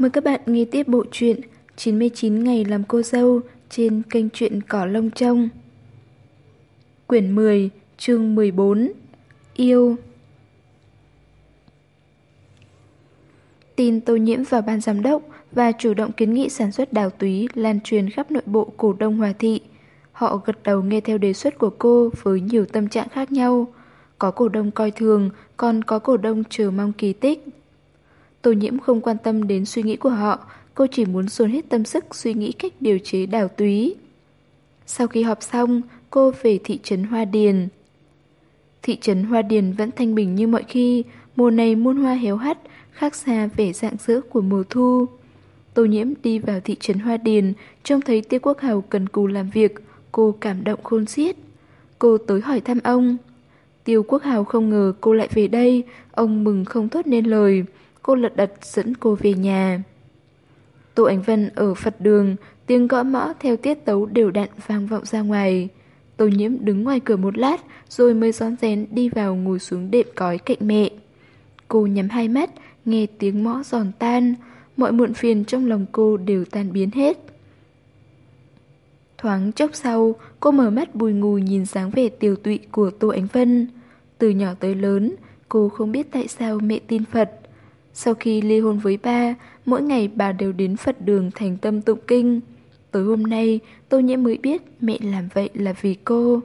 Mời các bạn nghe tiếp bộ truyện 99 ngày làm cô dâu trên kênh truyện Cỏ Lông Trông. Quyển 10, chương 14 Yêu Tin tô nhiễm vào ban giám đốc và chủ động kiến nghị sản xuất đào túy lan truyền khắp nội bộ cổ đông Hòa Thị. Họ gật đầu nghe theo đề xuất của cô với nhiều tâm trạng khác nhau. Có cổ đông coi thường, còn có cổ đông chờ mong kỳ tích. Tô nhiễm không quan tâm đến suy nghĩ của họ, cô chỉ muốn dồn hết tâm sức suy nghĩ cách điều chế đào túy. Sau khi họp xong, cô về thị trấn Hoa Điền. Thị trấn Hoa Điền vẫn thanh bình như mọi khi, mùa này muôn hoa héo hắt, khác xa vẻ dạng dỡ của mùa thu. Tô nhiễm đi vào thị trấn Hoa Điền, trông thấy Tiêu Quốc Hào cần cù làm việc, cô cảm động khôn xiết. Cô tới hỏi thăm ông. Tiêu Quốc Hào không ngờ cô lại về đây, ông mừng không thốt nên lời. Cô lật đật dẫn cô về nhà. Tô Ánh Vân ở Phật đường, tiếng gõ mõ theo tiết tấu đều đặn vang vọng ra ngoài. Tô nhiễm đứng ngoài cửa một lát, rồi mới rón rén đi vào ngồi xuống đệm cói cạnh mẹ. Cô nhắm hai mắt, nghe tiếng mõ giòn tan, mọi muộn phiền trong lòng cô đều tan biến hết. Thoáng chốc sau, cô mở mắt bùi ngù nhìn dáng vẻ tiểu tụy của Tô Ánh Vân. Từ nhỏ tới lớn, cô không biết tại sao mẹ tin Phật. Sau khi ly hôn với ba, mỗi ngày bà đều đến Phật đường thành tâm tụng kinh. Tối hôm nay, Tô Nhiễm mới biết mẹ làm vậy là vì cô.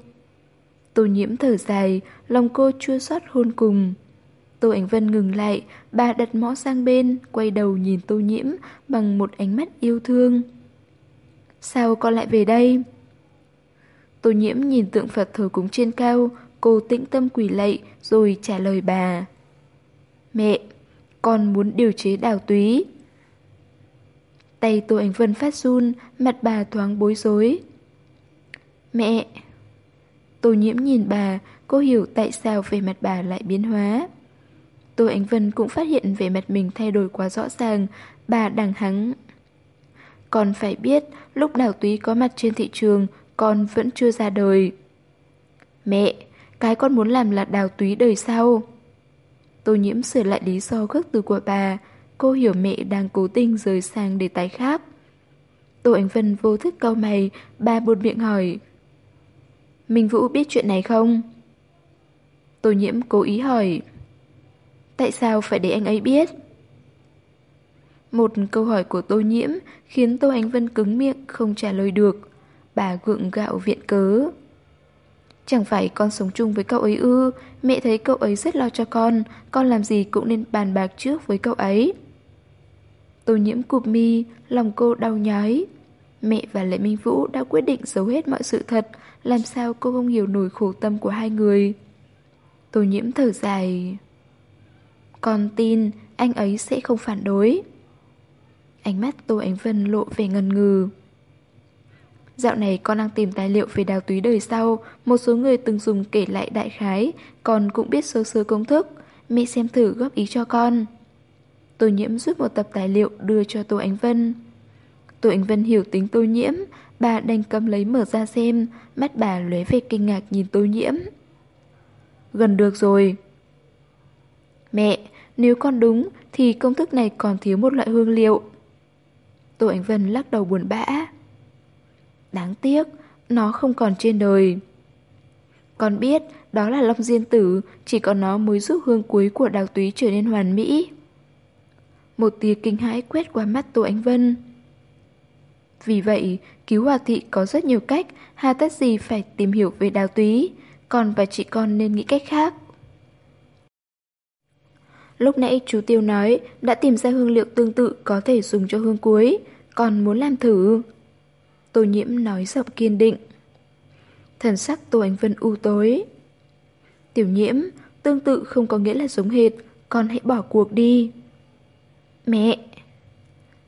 Tô Nhiễm thở dài, lòng cô chua xót hôn cùng. Tô Ánh Vân ngừng lại, bà đặt mõ sang bên, quay đầu nhìn Tô Nhiễm bằng một ánh mắt yêu thương. Sao con lại về đây? Tô Nhiễm nhìn tượng Phật thờ cúng trên cao, cô tĩnh tâm quỳ lạy rồi trả lời bà. Mẹ, con muốn điều chế đào túy. Tay Tô Ánh Vân phát run, mặt bà thoáng bối rối. Mẹ! Tô nhiễm nhìn bà, cô hiểu tại sao về mặt bà lại biến hóa. Tô Ánh Vân cũng phát hiện về mặt mình thay đổi quá rõ ràng, bà đằng hắng. Con phải biết, lúc đào túy có mặt trên thị trường, con vẫn chưa ra đời. Mẹ, cái con muốn làm là đào túy đời sau. Tô nhiễm sửa lại lý do gốc từ của bà, cô hiểu mẹ đang cố tình rời sang đề tài khác. Tô Ánh Vân vô thức câu mày, bà buột miệng hỏi. Minh Vũ biết chuyện này không? Tô nhiễm cố ý hỏi. Tại sao phải để anh ấy biết? Một câu hỏi của Tô nhiễm khiến Tô Ánh Vân cứng miệng không trả lời được. Bà gượng gạo viện cớ. Chẳng phải con sống chung với cậu ấy ư, mẹ thấy cậu ấy rất lo cho con, con làm gì cũng nên bàn bạc trước với cậu ấy. Tô nhiễm cụp mi, lòng cô đau nhói. Mẹ và Lệ Minh Vũ đã quyết định giấu hết mọi sự thật, làm sao cô không hiểu nổi khổ tâm của hai người. Tô nhiễm thở dài. Con tin anh ấy sẽ không phản đối. Ánh mắt Tô Ánh Vân lộ vẻ ngần ngừ. Dạo này con đang tìm tài liệu về đào túy đời sau, một số người từng dùng kể lại đại khái, con cũng biết sơ sơ công thức. Mẹ xem thử góp ý cho con. Tô nhiễm rút một tập tài liệu đưa cho Tô Ánh Vân. Tô Ánh Vân hiểu tính Tô nhiễm, bà đành cầm lấy mở ra xem, mắt bà lóe về kinh ngạc nhìn Tô nhiễm. Gần được rồi. Mẹ, nếu con đúng thì công thức này còn thiếu một loại hương liệu. Tô Ánh Vân lắc đầu buồn bã. Đáng tiếc, nó không còn trên đời. Con biết đó là Long Diên Tử, chỉ có nó mới giúp hương cuối của đào túy trở nên hoàn mỹ. Một tia kinh hãi quét qua mắt Tô Ánh Vân. Vì vậy, cứu hòa thị có rất nhiều cách, hà tất gì phải tìm hiểu về đào túy, con và chị con nên nghĩ cách khác. Lúc nãy chú Tiêu nói đã tìm ra hương liệu tương tự có thể dùng cho hương cuối, còn muốn làm thử. Tô nhiễm nói giọng kiên định. Thần sắc Tô Ánh Vân u tối. Tiểu nhiễm, tương tự không có nghĩa là giống hệt, con hãy bỏ cuộc đi. Mẹ!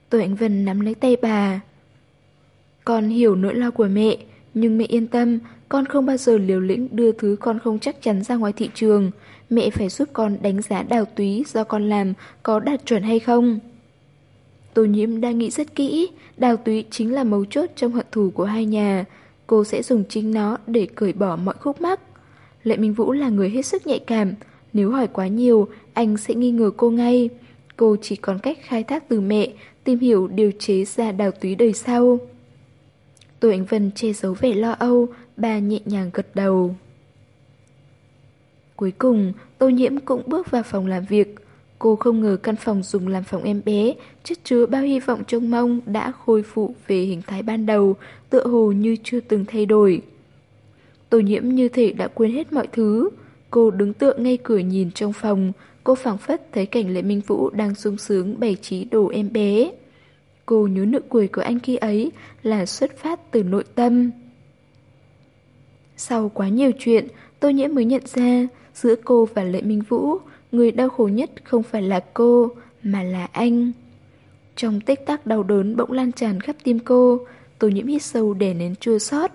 Tô Ánh Vân nắm lấy tay bà. Con hiểu nỗi lo của mẹ, nhưng mẹ yên tâm, con không bao giờ liều lĩnh đưa thứ con không chắc chắn ra ngoài thị trường. Mẹ phải giúp con đánh giá đào túy do con làm có đạt chuẩn hay không. Tô nhiễm đang nghĩ rất kỹ, đào túy chính là mấu chốt trong hận thù của hai nhà. Cô sẽ dùng chính nó để cởi bỏ mọi khúc mắc. Lệ Minh Vũ là người hết sức nhạy cảm, nếu hỏi quá nhiều, anh sẽ nghi ngờ cô ngay. Cô chỉ còn cách khai thác từ mẹ, tìm hiểu điều chế ra đào túy đời sau. Tô Ánh Vân che giấu vẻ lo âu, bà nhẹ nhàng gật đầu. Cuối cùng, Tô Nhiễm cũng bước vào phòng làm việc. Cô không ngờ căn phòng dùng làm phòng em bé, chất chứa bao hy vọng trông mong đã khôi phục về hình thái ban đầu, tựa hồ như chưa từng thay đổi. Tô Nhiễm như thể đã quên hết mọi thứ. Cô đứng tựa ngay cửa nhìn trong phòng, cô phảng phất thấy cảnh Lệ Minh Vũ đang sung sướng bày trí đồ em bé. Cô nhớ nụ cười của anh khi ấy là xuất phát từ nội tâm. Sau quá nhiều chuyện, Tô Nhiễm mới nhận ra giữa cô và Lệ Minh Vũ, người đau khổ nhất không phải là cô, mà là anh. Trong tích tắc đau đớn bỗng lan tràn khắp tim cô, Tô Nhiễm hít sâu để nén chua xót.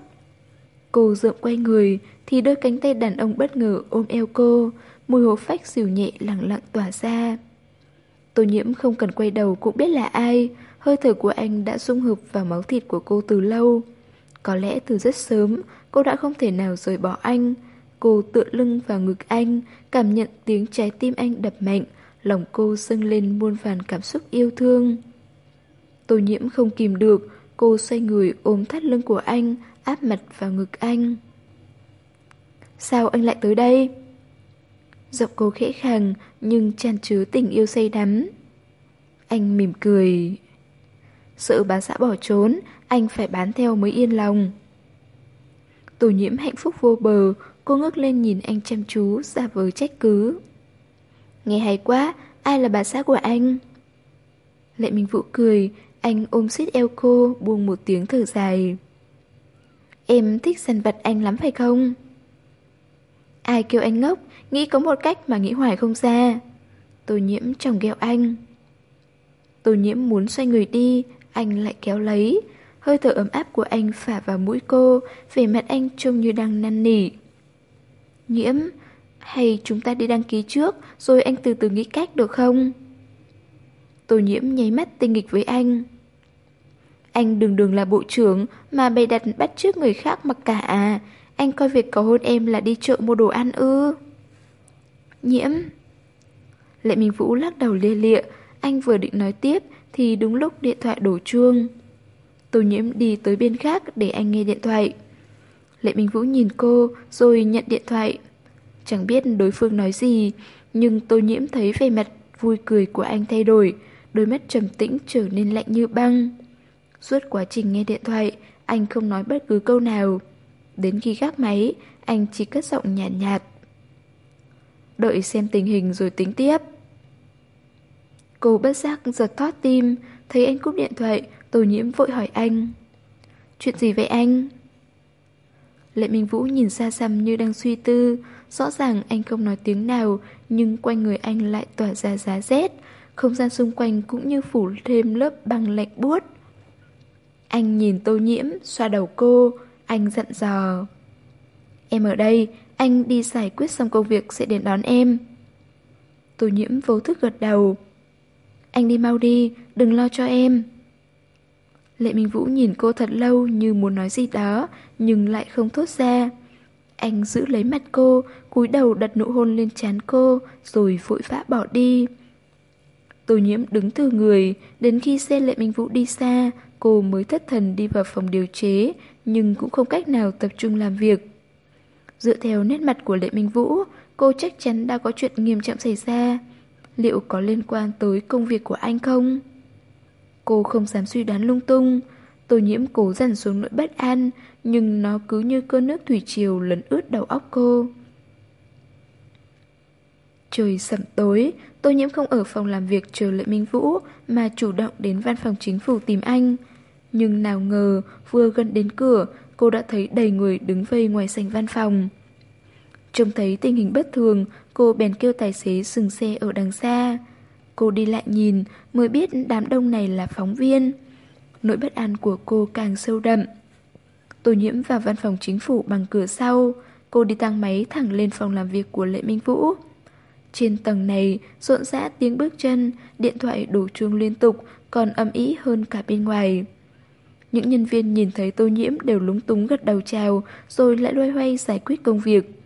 Cô dượm quay người thì đôi cánh tay đàn ông bất ngờ ôm eo cô, mùi hố phách dịu nhẹ lặng lặng tỏa ra. Tô nhiễm không cần quay đầu cũng biết là ai, hơi thở của anh đã dung hợp vào máu thịt của cô từ lâu. Có lẽ từ rất sớm, cô đã không thể nào rời bỏ anh. Cô tựa lưng vào ngực anh, cảm nhận tiếng trái tim anh đập mạnh, lòng cô dâng lên muôn vàn cảm xúc yêu thương. Tô nhiễm không kìm được, cô xoay người ôm thắt lưng của anh, áp mặt vào ngực anh. Sao anh lại tới đây? Giọng cô khẽ khàng nhưng tràn chứa tình yêu say đắm. Anh mỉm cười. Sợ bà xã bỏ trốn, anh phải bán theo mới yên lòng. Tổ nhiễm hạnh phúc vô bờ, cô ngước lên nhìn anh chăm chú, ra vờ trách cứ. Nghe hay quá, ai là bà xã của anh? Lệ Minh Vũ cười, anh ôm xít eo cô, buông một tiếng thở dài. Em thích săn vật anh lắm phải không? Ai kêu anh ngốc, nghĩ có một cách mà nghĩ hoài không ra. Tô nhiễm chồng ghẹo anh. Tô nhiễm muốn xoay người đi, anh lại kéo lấy. Hơi thở ấm áp của anh phả vào mũi cô, vẻ mặt anh trông như đang năn nỉ. Nhiễm, hay chúng ta đi đăng ký trước, rồi anh từ từ nghĩ cách được không? Tô nhiễm nháy mắt tinh nghịch với anh. Anh đường đường là bộ trưởng mà bày đặt bắt trước người khác mặc cả à. Anh coi việc cầu hôn em là đi chợ mua đồ ăn ư. Nhiễm. Lệ Minh Vũ lắc đầu lia lịa. Anh vừa định nói tiếp thì đúng lúc điện thoại đổ chuông. Tô nhiễm đi tới bên khác để anh nghe điện thoại. Lệ Minh Vũ nhìn cô rồi nhận điện thoại. Chẳng biết đối phương nói gì, nhưng tô nhiễm thấy vẻ mặt vui cười của anh thay đổi, đôi mắt trầm tĩnh trở nên lạnh như băng. Suốt quá trình nghe điện thoại, anh không nói bất cứ câu nào. Đến khi gác máy, anh chỉ cất giọng nhạt nhạt. Đợi xem tình hình rồi tính tiếp. Cô bất giác giật thót tim, thấy anh cúp điện thoại, tô nhiễm vội hỏi anh. Chuyện gì vậy anh? Lệ Minh Vũ nhìn xa xăm như đang suy tư, rõ ràng anh không nói tiếng nào, nhưng quanh người anh lại tỏa ra giá rét, không gian xung quanh cũng như phủ thêm lớp băng lạnh buốt. Anh nhìn tô nhiễm, xoa đầu cô, anh dặn dò. Em ở đây, anh đi giải quyết xong công việc sẽ đến đón em. Tô nhiễm vô thức gật đầu. Anh đi mau đi, đừng lo cho em. Lệ Minh Vũ nhìn cô thật lâu như muốn nói gì đó, nhưng lại không thốt ra. Anh giữ lấy mặt cô, cúi đầu đặt nụ hôn lên trán cô, rồi vội vã bỏ đi. Tô nhiễm đứng từ người, đến khi xe Lệ Minh Vũ đi xa, cô mới thất thần đi vào phòng điều chế, nhưng cũng không cách nào tập trung làm việc. Dựa theo nét mặt của Lệ Minh Vũ, cô chắc chắn đã có chuyện nghiêm trọng xảy ra. Liệu có liên quan tới công việc của anh không? Cô không dám suy đoán lung tung. Tô nhiễm cố dằn xuống nỗi bất an, nhưng nó cứ như cơn nước thủy triều lấn ướt đầu óc cô. Trời sẩm tối, Tô nhiễm không ở phòng làm việc chờ Lệ Minh Vũ, mà chủ động đến văn phòng chính phủ tìm anh. Nhưng nào ngờ, vừa gần đến cửa, cô đã thấy đầy người đứng vây ngoài sảnh văn phòng. Trông thấy tình hình bất thường, cô bèn kêu tài xế dừng xe ở đằng xa. Cô đi lại nhìn, mới biết đám đông này là phóng viên. Nỗi bất an của cô càng sâu đậm. Tô nhiễm vào văn phòng chính phủ bằng cửa sau. Cô đi tăng máy thẳng lên phòng làm việc của Lệ Minh Vũ. Trên tầng này, rộn rã tiếng bước chân, điện thoại đổ chuông liên tục, còn âm ý hơn cả bên ngoài. Những nhân viên nhìn thấy tô nhiễm đều lúng túng gật đầu chào, rồi lại loay hoay giải quyết công việc.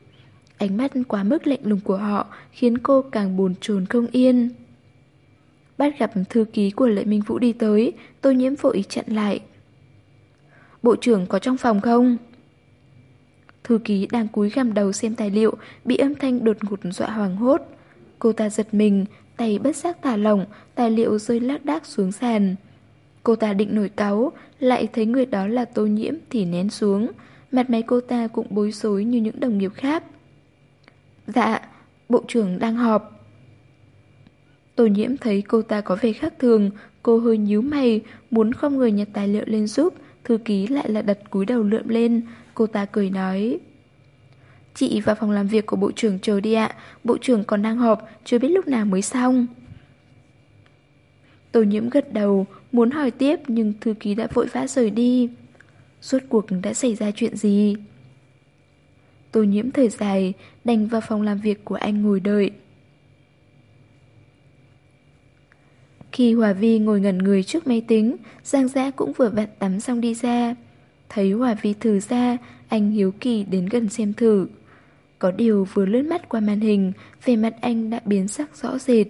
Ánh mắt quá mức lạnh lùng của họ khiến cô càng buồn chồn không yên. Bắt gặp thư ký của Lệ Minh Vũ đi tới, tô nhiễm vội chặn lại. Bộ trưởng có trong phòng không? Thư ký đang cúi gằm đầu xem tài liệu, bị âm thanh đột ngột dọa hoàng hốt. Cô ta giật mình, tay bất giác thả lỏng, tài liệu rơi lác đác xuống sàn. Cô ta định nổi cáu, lại thấy người đó là tô nhiễm thì nén xuống. Mặt máy cô ta cũng bối rối như những đồng nghiệp khác. Dạ, bộ trưởng đang họp. Tô nhiễm thấy cô ta có vẻ khác thường, cô hơi nhíu mày, muốn không người nhặt tài liệu lên giúp, thư ký lại là đặt cúi đầu lượm lên, cô ta cười nói. Chị vào phòng làm việc của bộ trưởng chờ đi ạ, bộ trưởng còn đang họp, chưa biết lúc nào mới xong. Tô nhiễm gật đầu, muốn hỏi tiếp nhưng thư ký đã vội vã rời đi. Suốt cuộc đã xảy ra chuyện gì? Tô nhiễm thời dài, đành vào phòng làm việc của anh ngồi đợi. Khi Hòa Vi ngồi ngẩn người trước máy tính, Giang Giã cũng vừa vặn tắm xong đi ra. Thấy Hòa Vi thử ra, anh hiếu kỳ đến gần xem thử. Có điều vừa lướt mắt qua màn hình, về mặt anh đã biến sắc rõ rệt.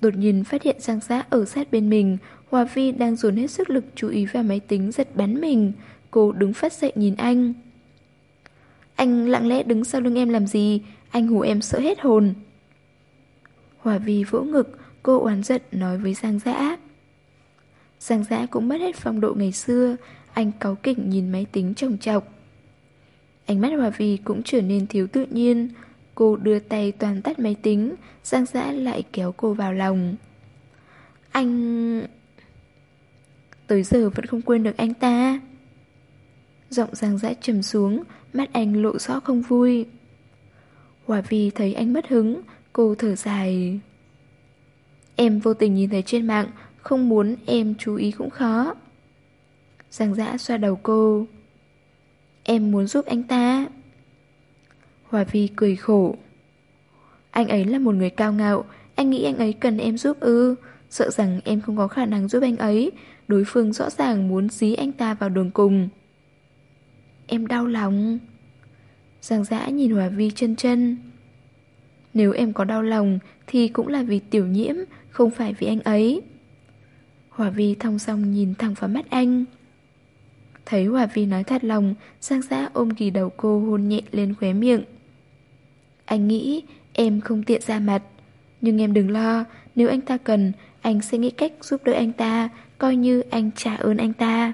Đột nhiên phát hiện Giang Giã ở sát bên mình, Hòa Vi đang dồn hết sức lực chú ý vào máy tính giật bắn mình. Cô đứng phát dậy nhìn anh. Anh lặng lẽ đứng sau lưng em làm gì? Anh hù em sợ hết hồn. Hòa Vi vỗ ngực, cô oán giận nói với Giang Dã. Giang Dã cũng mất hết phong độ ngày xưa, anh cáu kỉnh nhìn máy tính trồng trọc, Ánh mắt Hòa vì cũng trở nên thiếu tự nhiên. Cô đưa tay toàn tắt máy tính, Giang Dã lại kéo cô vào lòng. Anh... Tới giờ vẫn không quên được anh ta. Giọng Giang Dã trầm xuống, mắt anh lộ rõ không vui. Hòa vì thấy anh mất hứng, cô thở dài. Em vô tình nhìn thấy trên mạng, không muốn em chú ý cũng khó. Giang Dã xoa đầu cô. Em muốn giúp anh ta. Hòa Vi cười khổ. Anh ấy là một người cao ngạo, anh nghĩ anh ấy cần em giúp ư. Sợ rằng em không có khả năng giúp anh ấy, đối phương rõ ràng muốn dí anh ta vào đường cùng. Em đau lòng. Giang dã nhìn Hòa Vi chân chân. Nếu em có đau lòng thì cũng là vì tiểu nhiễm, không phải vì anh ấy. Hòa Vi thong song nhìn thẳng vào mắt anh. Thấy Hòa Vi nói thật lòng, Giang Giã ôm kỳ đầu cô hôn nhẹ lên khóe miệng. Anh nghĩ em không tiện ra mặt, nhưng em đừng lo, nếu anh ta cần, anh sẽ nghĩ cách giúp đỡ anh ta, coi như anh trả ơn anh ta.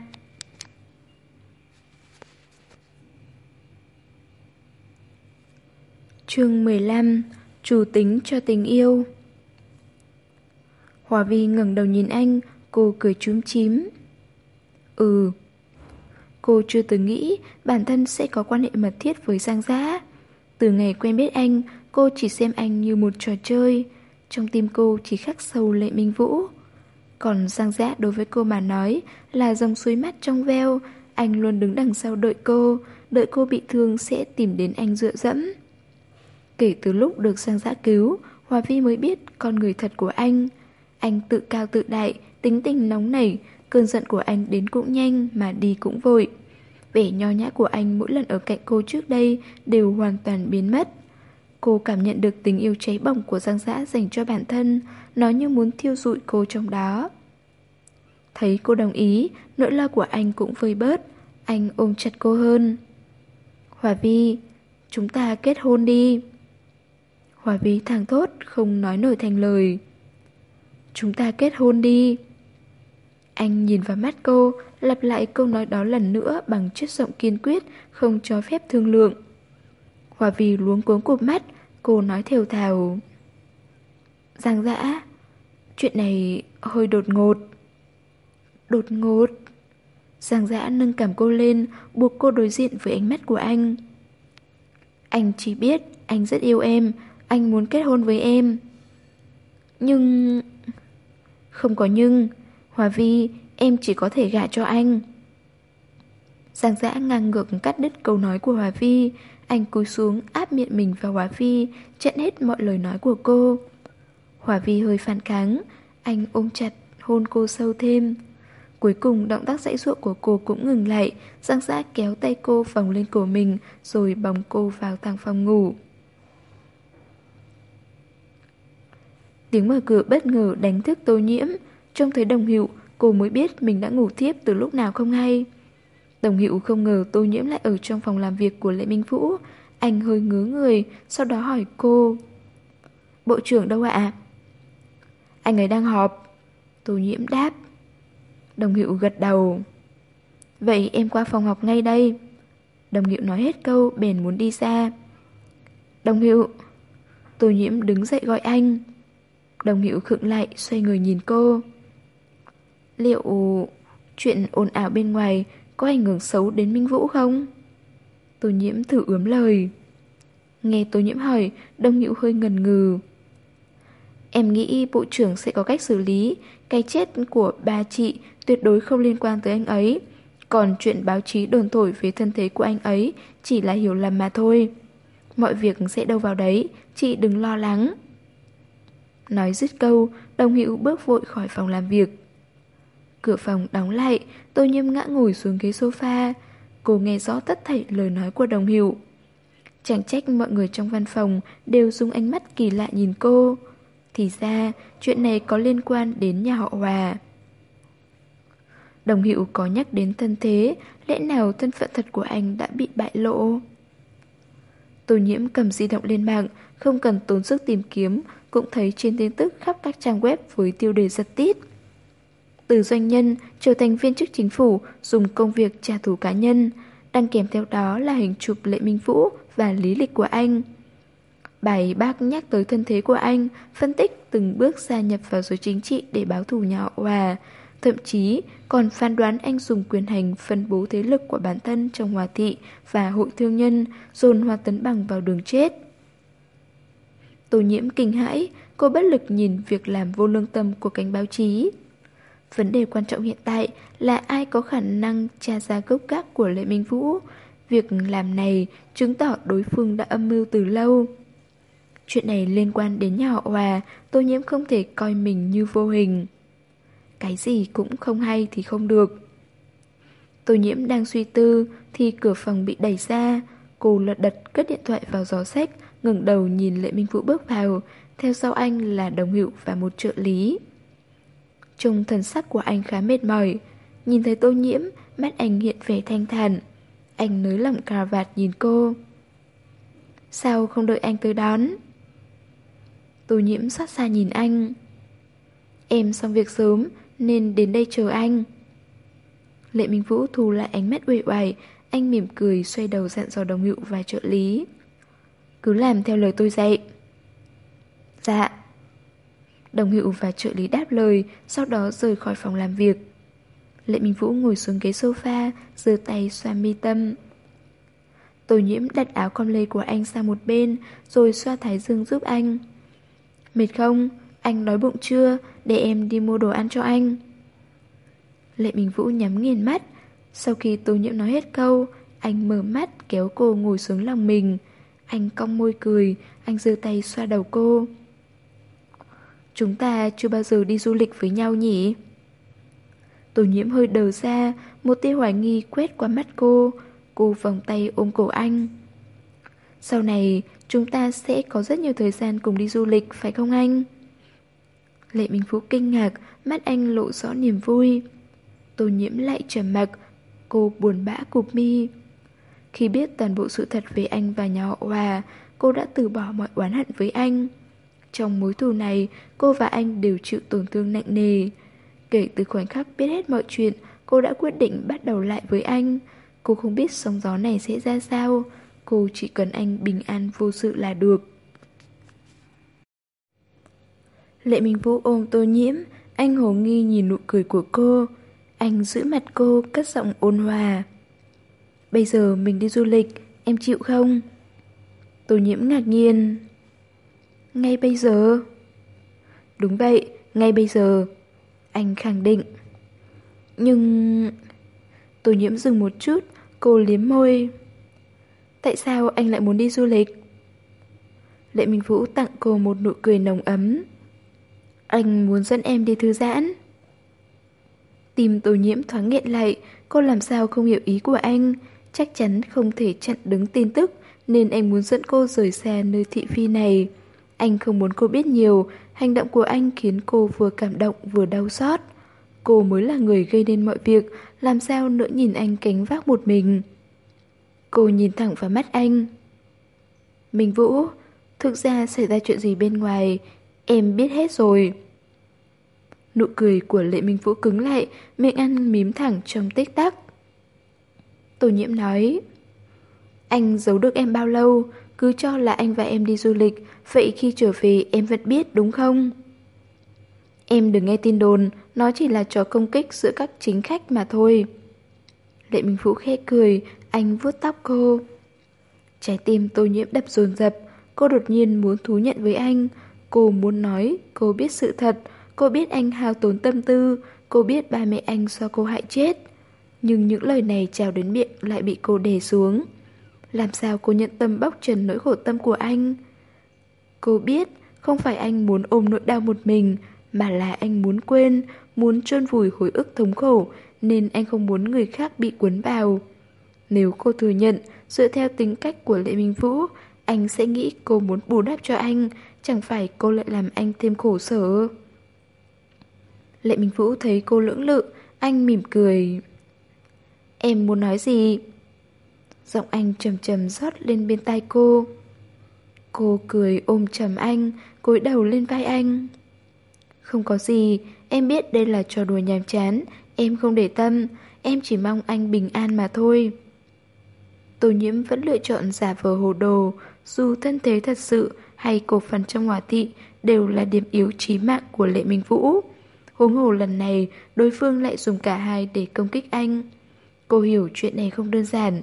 Chương 15 Chủ tính cho tình yêu Hòa Vi ngẩng đầu nhìn anh, cô cười chúm chím. Ừ. Cô chưa từng nghĩ bản thân sẽ có quan hệ mật thiết với Giang Giã. Từ ngày quen biết anh, cô chỉ xem anh như một trò chơi. Trong tim cô chỉ khắc sâu lệ minh vũ. Còn Giang Giã đối với cô mà nói là dòng suối mắt trong veo. Anh luôn đứng đằng sau đợi cô, đợi cô bị thương sẽ tìm đến anh dựa dẫm. Kể từ lúc được Giang Giã cứu, Hòa Vi mới biết con người thật của anh. Anh tự cao tự đại, tính tình nóng nảy, cơn giận của anh đến cũng nhanh mà đi cũng vội. Vẻ nho nhã của anh mỗi lần ở cạnh cô trước đây đều hoàn toàn biến mất. Cô cảm nhận được tình yêu cháy bỏng của Giang Giã dành cho bản thân, nó như muốn thiêu dụi cô trong đó. Thấy cô đồng ý, nỗi lo của anh cũng vơi bớt, anh ôm chặt cô hơn. Hòa Vi, chúng ta kết hôn đi. Hòa Vi thẳng thốt, không nói nổi thành lời. Chúng ta kết hôn đi. Anh nhìn vào mắt cô, lặp lại câu nói đó lần nữa bằng chất giọng kiên quyết, không cho phép thương lượng. Hòa vì luống cuống cụp mắt, cô nói thều thào. Giang dã, chuyện này hơi đột ngột. Đột ngột. Giang dã nâng cảm cô lên, buộc cô đối diện với ánh mắt của anh. Anh chỉ biết anh rất yêu em, anh muốn kết hôn với em. Nhưng... Không có nhưng, Hòa Vi, em chỉ có thể gả cho anh. Giang dã ngang ngược cắt đứt câu nói của Hòa Vi, anh cúi xuống áp miệng mình vào Hòa Vi, chặn hết mọi lời nói của cô. Hòa Vi hơi phản kháng, anh ôm chặt, hôn cô sâu thêm. Cuối cùng động tác dãy ruộng của cô cũng ngừng lại, Giang dã kéo tay cô vòng lên cổ mình rồi bồng cô vào thang phòng ngủ. Tiếng mở cửa bất ngờ đánh thức tô nhiễm. Trông thấy đồng hiệu, cô mới biết mình đã ngủ thiếp từ lúc nào không hay. Đồng hiệu không ngờ tô nhiễm lại ở trong phòng làm việc của Lệ Minh Vũ. Anh hơi ngứa người, sau đó hỏi cô. Bộ trưởng đâu ạ? Anh ấy đang họp. Tô nhiễm đáp. Đồng hiệu gật đầu. Vậy em qua phòng học ngay đây. Đồng hiệu nói hết câu, bèn muốn đi xa. Đồng hiệu. Tô nhiễm đứng dậy gọi anh. Đồng Hữu khựng lại, xoay người nhìn cô. Liệu chuyện ồn ào bên ngoài có ảnh hưởng xấu đến Minh Vũ không? Tô nhiễm thử ướm lời. Nghe Tô nhiễm hỏi, Đông Hữu hơi ngần ngừ. Em nghĩ bộ trưởng sẽ có cách xử lý, cái chết của ba chị tuyệt đối không liên quan tới anh ấy. Còn chuyện báo chí đồn thổi về thân thế của anh ấy chỉ là hiểu lầm mà thôi. Mọi việc sẽ đâu vào đấy, chị đừng lo lắng. Nói dứt câu, đồng hữu bước vội khỏi phòng làm việc. Cửa phòng đóng lại, tôi nhiêm ngã ngồi xuống ghế sofa. Cô nghe rõ tất thảy lời nói của đồng hữu. Chẳng trách mọi người trong văn phòng đều dùng ánh mắt kỳ lạ nhìn cô. Thì ra, chuyện này có liên quan đến nhà họ Hòa. Đồng hữu có nhắc đến thân thế, lẽ nào thân phận thật của anh đã bị bại lộ? Tô nhiễm cầm di động lên mạng, không cần tốn sức tìm kiếm, cũng thấy trên tin tức khắp các trang web với tiêu đề giật tít. Từ doanh nhân trở thành viên chức chính phủ dùng công việc trả thù cá nhân, đăng kèm theo đó là hình chụp Lệ Minh Vũ và lý lịch của anh. Bài bác nhắc tới thân thế của anh, phân tích từng bước gia nhập vào giới chính trị để báo thù nhà họ Hòa, thậm chí còn phán đoán anh dùng quyền hành phân bố thế lực của bản thân trong hòa thị và hội thương nhân, dồn Hoa Tấn Bằng vào đường chết. Tô nhiễm kinh hãi, cô bất lực nhìn việc làm vô lương tâm của cánh báo chí. Vấn đề quan trọng hiện tại là ai có khả năng tra ra gốc gác của Lệ Minh Vũ. Việc làm này chứng tỏ đối phương đã âm mưu từ lâu. Chuyện này liên quan đến nhà họ Hòa, tô nhiễm không thể coi mình như vô hình. Cái gì cũng không hay thì không được. Tô nhiễm đang suy tư thì cửa phòng bị đẩy ra. Cô lật đật cất điện thoại vào gió sách, ngẩng đầu nhìn Lệ Minh Vũ bước vào. Theo sau anh là đồng hữu và một trợ lý. Trông thần sắc của anh khá mệt mỏi. Nhìn thấy tô nhiễm, mắt anh hiện vẻ thanh thản. Anh nới lỏng cà vạt nhìn cô. Sao không đợi anh tới đón? Tô nhiễm sát xa nhìn anh. Em xong việc sớm nên đến đây chờ anh. Lệ Minh Vũ thu lại ánh mắt uể oải, anh mỉm cười xoay đầu dặn dò đồng hữu và trợ lý. Cứ làm theo lời tôi dạy. Dạ. Đồng hữu và trợ lý đáp lời, sau đó rời khỏi phòng làm việc. Lệ Minh Vũ ngồi xuống ghế sofa, giơ tay xoa mi tâm. Tô nhiễm đặt áo con lê của anh sang một bên, rồi xoa thái dương giúp anh. Mệt không? Anh đói bụng chưa? Để em đi mua đồ ăn cho anh. Lệ Minh Vũ nhắm nghiền mắt. Sau khi Tô Nhiễm nói hết câu, anh mở mắt kéo cô ngồi xuống lòng mình. Anh cong môi cười, anh giơ tay xoa đầu cô. Chúng ta chưa bao giờ đi du lịch với nhau nhỉ? Tổ nhiễm hơi đờ ra, một tia hoài nghi quét qua mắt cô. Cô vòng tay ôm cổ anh. Sau này, chúng ta sẽ có rất nhiều thời gian cùng đi du lịch, phải không anh? Lệ Minh Phú kinh ngạc, mắt anh lộ rõ niềm vui. Tô nhiễm lại trầm mặc, cô buồn bã cụp mi. Khi biết toàn bộ sự thật về anh và nhà họ Hòa, cô đã từ bỏ mọi oán hận với anh. Trong mối thù này, cô và anh đều chịu tổn thương nặng nề. Kể từ khoảnh khắc biết hết mọi chuyện, cô đã quyết định bắt đầu lại với anh. Cô không biết sóng gió này sẽ ra sao. Cô chỉ cần anh bình an vô sự là được. Lệ Minh Vũ ôm tô nhiễm, anh hồ nghi nhìn nụ cười của cô. Anh giữ mặt cô, cất giọng ôn hòa. Bây giờ mình đi du lịch, em chịu không? Tô nhiễm ngạc nhiên. Ngay bây giờ? Đúng vậy, ngay bây giờ. Anh khẳng định. Nhưng... Tô nhiễm dừng một chút, cô liếm môi. Tại sao anh lại muốn đi du lịch? Lệ Minh Vũ tặng cô một nụ cười nồng ấm. Anh muốn dẫn em đi thư giãn. Tim tô nhiễm thoáng nghẹn lại, cô làm sao không hiểu ý của anh. Chắc chắn không thể chặn đứng tin tức, nên anh muốn dẫn cô rời xa nơi thị phi này. Anh không muốn cô biết nhiều, hành động của anh khiến cô vừa cảm động vừa đau xót. Cô mới là người gây nên mọi việc, làm sao nữa nhìn anh cánh vác một mình. Cô nhìn thẳng vào mắt anh. Minh Vũ, thực ra xảy ra chuyện gì bên ngoài, em biết hết rồi. Nụ cười của Lệ Minh Vũ cứng lại, miệng ăn mím thẳng trong tích tắc. Tô nhiễm nói, anh giấu được em bao lâu, cứ cho là anh và em đi du lịch, vậy khi trở về em vẫn biết đúng không? Em đừng nghe tin đồn, nó chỉ là trò công kích giữa các chính khách mà thôi. Lệ Minh Vũ khẽ cười, anh vuốt tóc cô. Trái tim tô nhiễm đập dồn dập, cô đột nhiên muốn thú nhận với anh. Cô muốn nói, cô biết sự thật, cô biết anh hao tốn tâm tư, cô biết ba mẹ anh do cô hại chết. Nhưng những lời này trào đến miệng lại bị cô đè xuống. Làm sao cô nhận tâm bóc trần nỗi khổ tâm của anh? Cô biết không phải anh muốn ôm nỗi đau một mình, mà là anh muốn quên, muốn trôn vùi hồi ức thống khổ, nên anh không muốn người khác bị cuốn vào. Nếu cô thừa nhận, dựa theo tính cách của Lệ Minh Vũ, anh sẽ nghĩ cô muốn bù đắp cho anh, chẳng phải cô lại làm anh thêm khổ sở. Lệ Minh Vũ thấy cô lưỡng lự, anh mỉm cười. Em muốn nói gì? Giọng anh trầm trầm rót lên bên tai cô. Cô cười ôm trầm anh, cúi đầu lên vai anh. Không có gì, em biết đây là trò đùa nhàm chán, em không để tâm, em chỉ mong anh bình an mà thôi. Tô nhiễm vẫn lựa chọn giả vờ hồ đồ, dù thân thế thật sự hay cổ phần trong hòa thị đều là điểm yếu chí mạng của Lệ Minh Vũ. Huống hồ lần này, đối phương lại dùng cả hai để công kích anh. Cô hiểu chuyện này không đơn giản.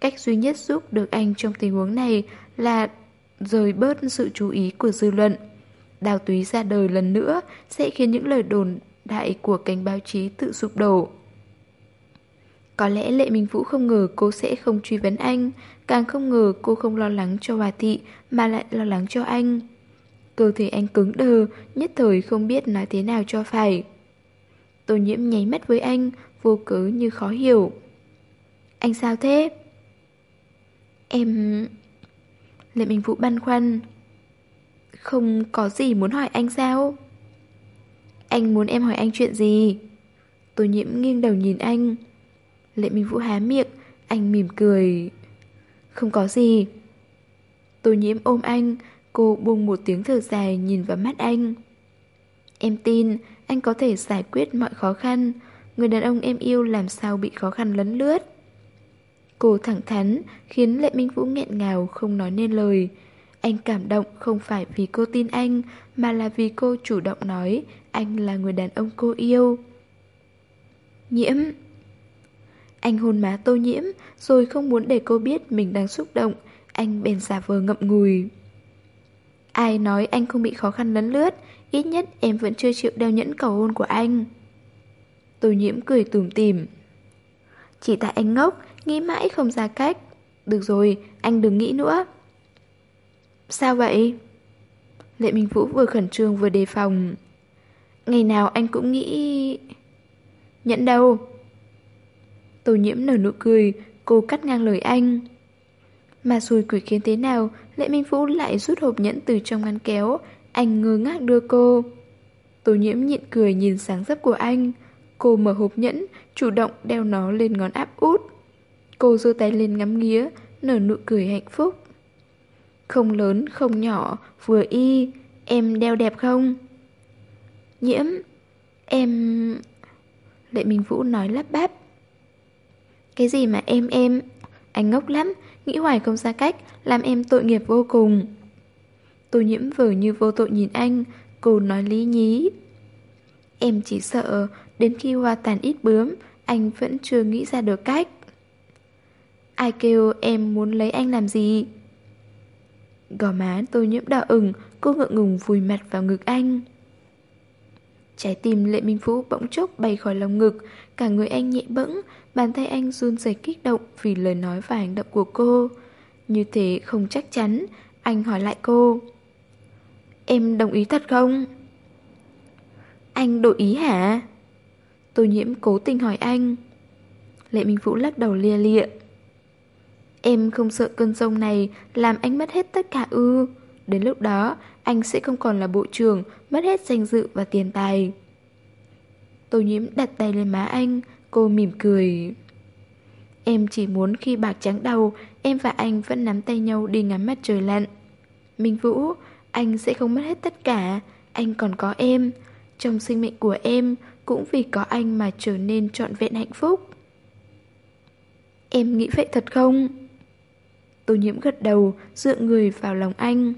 Cách duy nhất giúp được anh trong tình huống này là rời bớt sự chú ý của dư luận. Đào túy ra đời lần nữa sẽ khiến những lời đồn đại của cánh báo chí tự sụp đổ. Có lẽ Lệ Minh Vũ không ngờ cô sẽ không truy vấn anh, càng không ngờ cô không lo lắng cho Hòa Thị mà lại lo lắng cho anh. Cơ thể anh cứng đờ, nhất thời không biết nói thế nào cho phải. Tô nhiễm nháy mắt với anh, vô cớ như khó hiểu. Anh sao thế? Em... Lệ Minh Vũ băn khoăn. Không có gì muốn hỏi anh sao? Anh muốn em hỏi anh chuyện gì? Tô nhiễm nghiêng đầu nhìn anh. Lệ Minh Vũ há miệng, anh mỉm cười. Không có gì. Tô nhiễm ôm anh, cô buông một tiếng thở dài nhìn vào mắt anh. Em tin anh có thể giải quyết mọi khó khăn. Người đàn ông em yêu làm sao bị khó khăn lấn lướt. Cô thẳng thắn, khiến Lệ Minh Vũ nghẹn ngào không nói nên lời. Anh cảm động không phải vì cô tin anh, mà là vì cô chủ động nói anh là người đàn ông cô yêu. Nhiễm Anh hôn má tô nhiễm, rồi không muốn để cô biết mình đang xúc động, anh bèn giả vờ ngậm ngùi. Ai nói anh không bị khó khăn lấn lướt, ít nhất em vẫn chưa chịu đeo nhẫn cầu hôn của anh. Tô nhiễm cười tủm tỉm. Chỉ tại anh ngốc, nghĩ mãi không ra cách. Được rồi, anh đừng nghĩ nữa. Sao vậy? Lệ Minh Vũ vừa khẩn trương vừa đề phòng. Ngày nào anh cũng nghĩ... Nhẫn đâu? Tô nhiễm nở nụ cười, cô cắt ngang lời anh. Mà xùi quỷ khiến thế nào, Lệ Minh Vũ lại rút hộp nhẫn từ trong ngăn kéo, anh ngơ ngác đưa cô. Tô nhiễm nhịn cười nhìn sáng dấp của anh. Cô mở hộp nhẫn, chủ động đeo nó lên ngón áp út. Cô giơ tay lên ngắm nghía, nở nụ cười hạnh phúc. Không lớn, không nhỏ, vừa y, em đeo đẹp không? Nhiễm, em... Lệ Minh Vũ nói lắp bắp. Cái gì mà em em? Anh ngốc lắm, nghĩ hoài không ra cách, làm em tội nghiệp vô cùng. Tô nhiễm vờ như vô tội nhìn anh, cô nói lý nhí. Em chỉ sợ, đến khi hoa tàn ít bướm, anh vẫn chưa nghĩ ra được cách. Ai kêu em muốn lấy anh làm gì? Gò má tôi nhiễm đỏ ửng, cô ngượng ngùng vùi mặt vào ngực anh. Trái tim Lệ Minh Phú bỗng chốc bay khỏi lòng ngực, cả người anh nhẹ bẫng, bàn tay anh run rẩy kích động vì lời nói và hành động của cô. Như thế không chắc chắn, anh hỏi lại cô. Em đồng ý thật không? Anh đổi ý hả? Tô nhiễm cố tình hỏi anh. Lệ Minh Vũ lắc đầu lia lịa. Em không sợ cơn rông này làm anh mất hết tất cả ư. Đến lúc đó, anh sẽ không còn là bộ trưởng, mất hết danh dự và tiền tài. Tô nhiễm đặt tay lên má anh, cô mỉm cười. Em chỉ muốn khi bạc trắng đầu, em và anh vẫn nắm tay nhau đi ngắm mặt trời lặn. Minh Vũ, anh sẽ không mất hết tất cả, anh còn có em. Trong sinh mệnh của em, cũng vì có anh mà trở nên trọn vẹn hạnh phúc. Em nghĩ vậy thật không? Tô nhiễm gật đầu, dựa người vào lòng anh.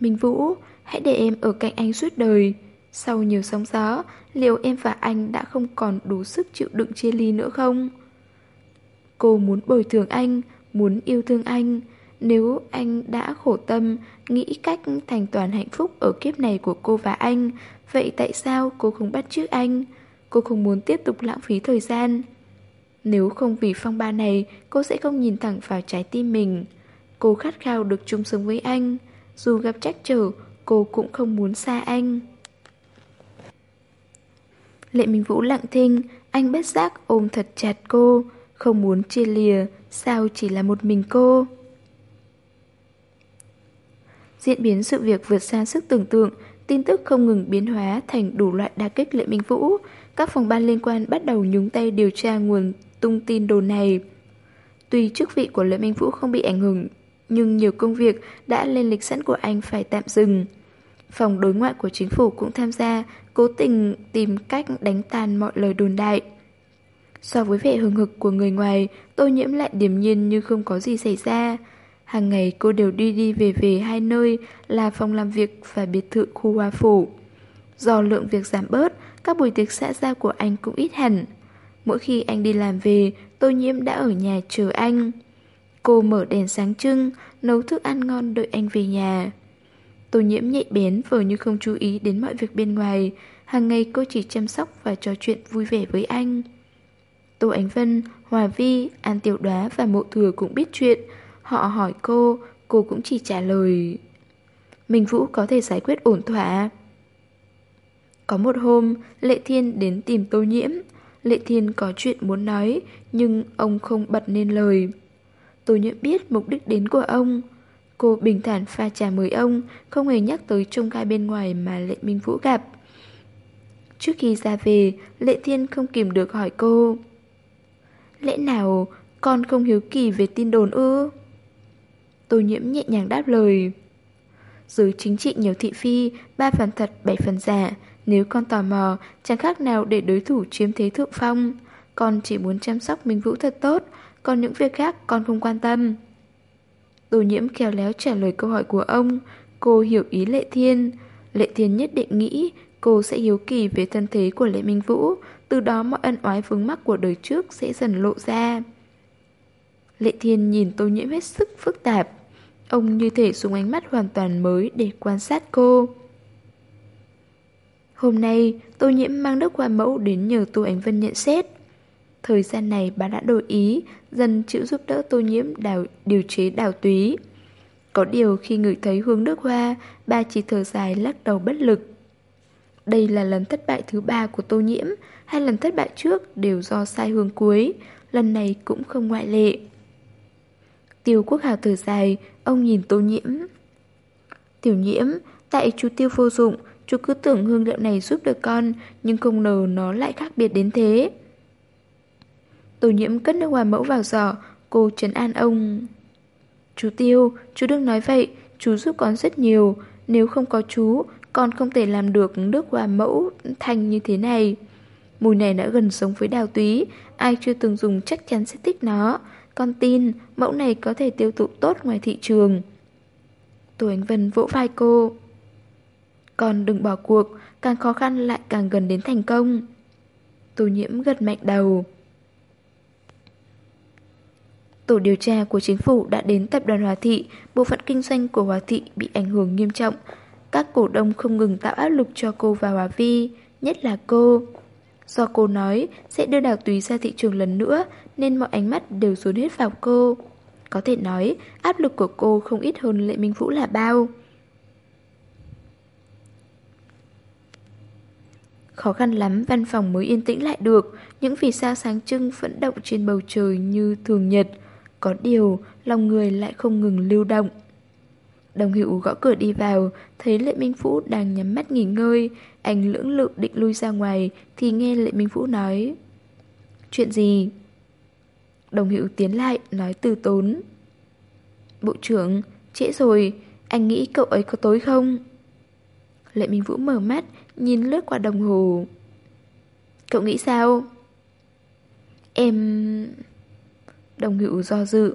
Minh Vũ, hãy để em ở cạnh anh suốt đời. Sau nhiều sóng gió, liệu em và anh đã không còn đủ sức chịu đựng chia ly nữa không? Cô muốn bồi thường anh, muốn yêu thương anh. Nếu anh đã khổ tâm, nghĩ cách thành toàn hạnh phúc ở kiếp này của cô và anh, vậy tại sao cô không bắt chước anh? Cô không muốn tiếp tục lãng phí thời gian. Nếu không vì phong ba này, cô sẽ không nhìn thẳng vào trái tim mình. Cô khát khao được chung sống với anh. Dù gặp trắc trở, cô cũng không muốn xa anh. Lệ Minh Vũ lặng thinh, anh bất giác ôm thật chặt cô, không muốn chia lìa, sao chỉ là một mình cô. Diễn biến sự việc vượt xa sức tưởng tượng, tin tức không ngừng biến hóa thành đủ loại đa kích Lệ Minh Vũ. Các phòng ban liên quan bắt đầu nhúng tay điều tra nguồn tung tin đồn này. Tuy chức vị của Lê Minh Vũ không bị ảnh hưởng, nhưng nhiều công việc đã lên lịch sẵn của anh phải tạm dừng. Phòng đối ngoại của chính phủ cũng tham gia, cố tình tìm cách đánh tan mọi lời đồn đại. So với vẻ hừng hực của người ngoài, tô nhiễm lại điềm nhiên như không có gì xảy ra. Hàng ngày cô đều đi đi về về hai nơi là phòng làm việc và biệt thự khu hoa phủ. Do lượng việc giảm bớt, các buổi tiệc xã giao của anh cũng ít hẳn. Mỗi khi anh đi làm về, tô nhiễm đã ở nhà chờ anh. Cô mở đèn sáng trưng, nấu thức ăn ngon đợi anh về nhà. Tô nhiễm nhạy bén vờ như không chú ý đến mọi việc bên ngoài. Hàng ngày cô chỉ chăm sóc và trò chuyện vui vẻ với anh. Tô Ánh Vân, Hòa Vi, An Tiểu Đoá và Mộ Thừa cũng biết chuyện. Họ hỏi cô, cô cũng chỉ trả lời. Minh Vũ có thể giải quyết ổn thỏa. Có một hôm, Lệ Thiên đến tìm Tô Nhiễm. Lệ Thiên có chuyện muốn nói, nhưng ông không bật nên lời. Tôi nhận biết mục đích đến của ông. Cô bình thản pha trà mời ông, không hề nhắc tới trông gai bên ngoài mà Lệ Minh Vũ gặp. Trước khi ra về, Lệ Thiên không kìm được hỏi cô. Lẽ nào con không hiếu kỳ về tin đồn ư? Tô nhiễm nhẹ nhàng đáp lời. Giới chính trị nhiều thị phi, ba phần thật, bảy phần giả. Nếu con tò mò, chẳng khác nào để đối thủ chiếm thế thượng phong. Con chỉ muốn chăm sóc Minh Vũ thật tốt, còn những việc khác con không quan tâm. Tô nhiễm khéo léo trả lời câu hỏi của ông. Cô hiểu ý Lệ Thiên. Lệ Thiên nhất định nghĩ cô sẽ hiếu kỳ về thân thế của Lệ Minh Vũ, từ đó mọi ân oái vướng mắc của đời trước sẽ dần lộ ra. Lệ Thiên nhìn Tô Nhiễm hết sức phức tạp. Ông như thể dùng ánh mắt hoàn toàn mới để quan sát cô. Hôm nay, Tô Nhiễm mang nước hoa mẫu đến nhờ Tô Ánh Vân nhận xét. Thời gian này bà đã đổi ý, dần chịu giúp đỡ Tô Nhiễm đào, điều chế đào túy. Có điều khi ngửi thấy hương nước hoa, bà chỉ thở dài lắc đầu bất lực. Đây là lần thất bại thứ ba của Tô Nhiễm, hai lần thất bại trước đều do sai hương cuối, lần này cũng không ngoại lệ. Tiêu Quốc Hào thở dài, ông nhìn Tô Nhiễm. Tiểu Nhiễm, tại chú Tiêu vô dụng, chú cứ tưởng hương liệu này giúp được con, nhưng không ngờ nó lại khác biệt đến thế. tổ Nhiễm cất nước hoa mẫu vào giỏ, cô trấn an ông. Chú Tiêu, chú đừng nói vậy, chú giúp con rất nhiều, nếu không có chú, con không thể làm được nước hoa mẫu thanh như thế này. Mùi này đã gần sống với đào túy, ai chưa từng dùng chắc chắn sẽ thích nó. Con tin mẫu này có thể tiêu thụ tốt ngoài thị trường. tổ Ánh Vân vỗ vai cô còn đừng bỏ cuộc, càng khó khăn lại càng gần đến thành công. Tô nhiễm gật mạnh đầu. Tổ điều tra của chính phủ đã đến tập đoàn Hòa Thị, bộ phận kinh doanh của Hòa Thị bị ảnh hưởng nghiêm trọng. Các cổ đông không ngừng tạo áp lực cho cô và Hòa Vi, nhất là cô. Do cô nói sẽ đưa đào túy ra thị trường lần nữa nên mọi ánh mắt đều dồn hết vào cô. Có thể nói áp lực của cô không ít hơn Lệ Minh Vũ là bao. Khó khăn lắm văn phòng mới yên tĩnh lại được, những vì sao sáng trưng vẫn động trên bầu trời như thường nhật. Có điều, lòng người lại không ngừng lưu động. Đồng hữu gõ cửa đi vào, thấy Lệ Minh Vũ đang nhắm mắt nghỉ ngơi. Anh lưỡng lự định lui ra ngoài thì nghe Lệ Minh Vũ nói. Chuyện gì? Đồng hữu tiến lại, nói từ tốn. Bộ trưởng, trễ rồi, anh nghĩ cậu ấy có tối không? Lệ Minh Vũ mở mắt, nhìn lướt qua đồng hồ. Cậu nghĩ sao? Em... Đồng hữu do dự.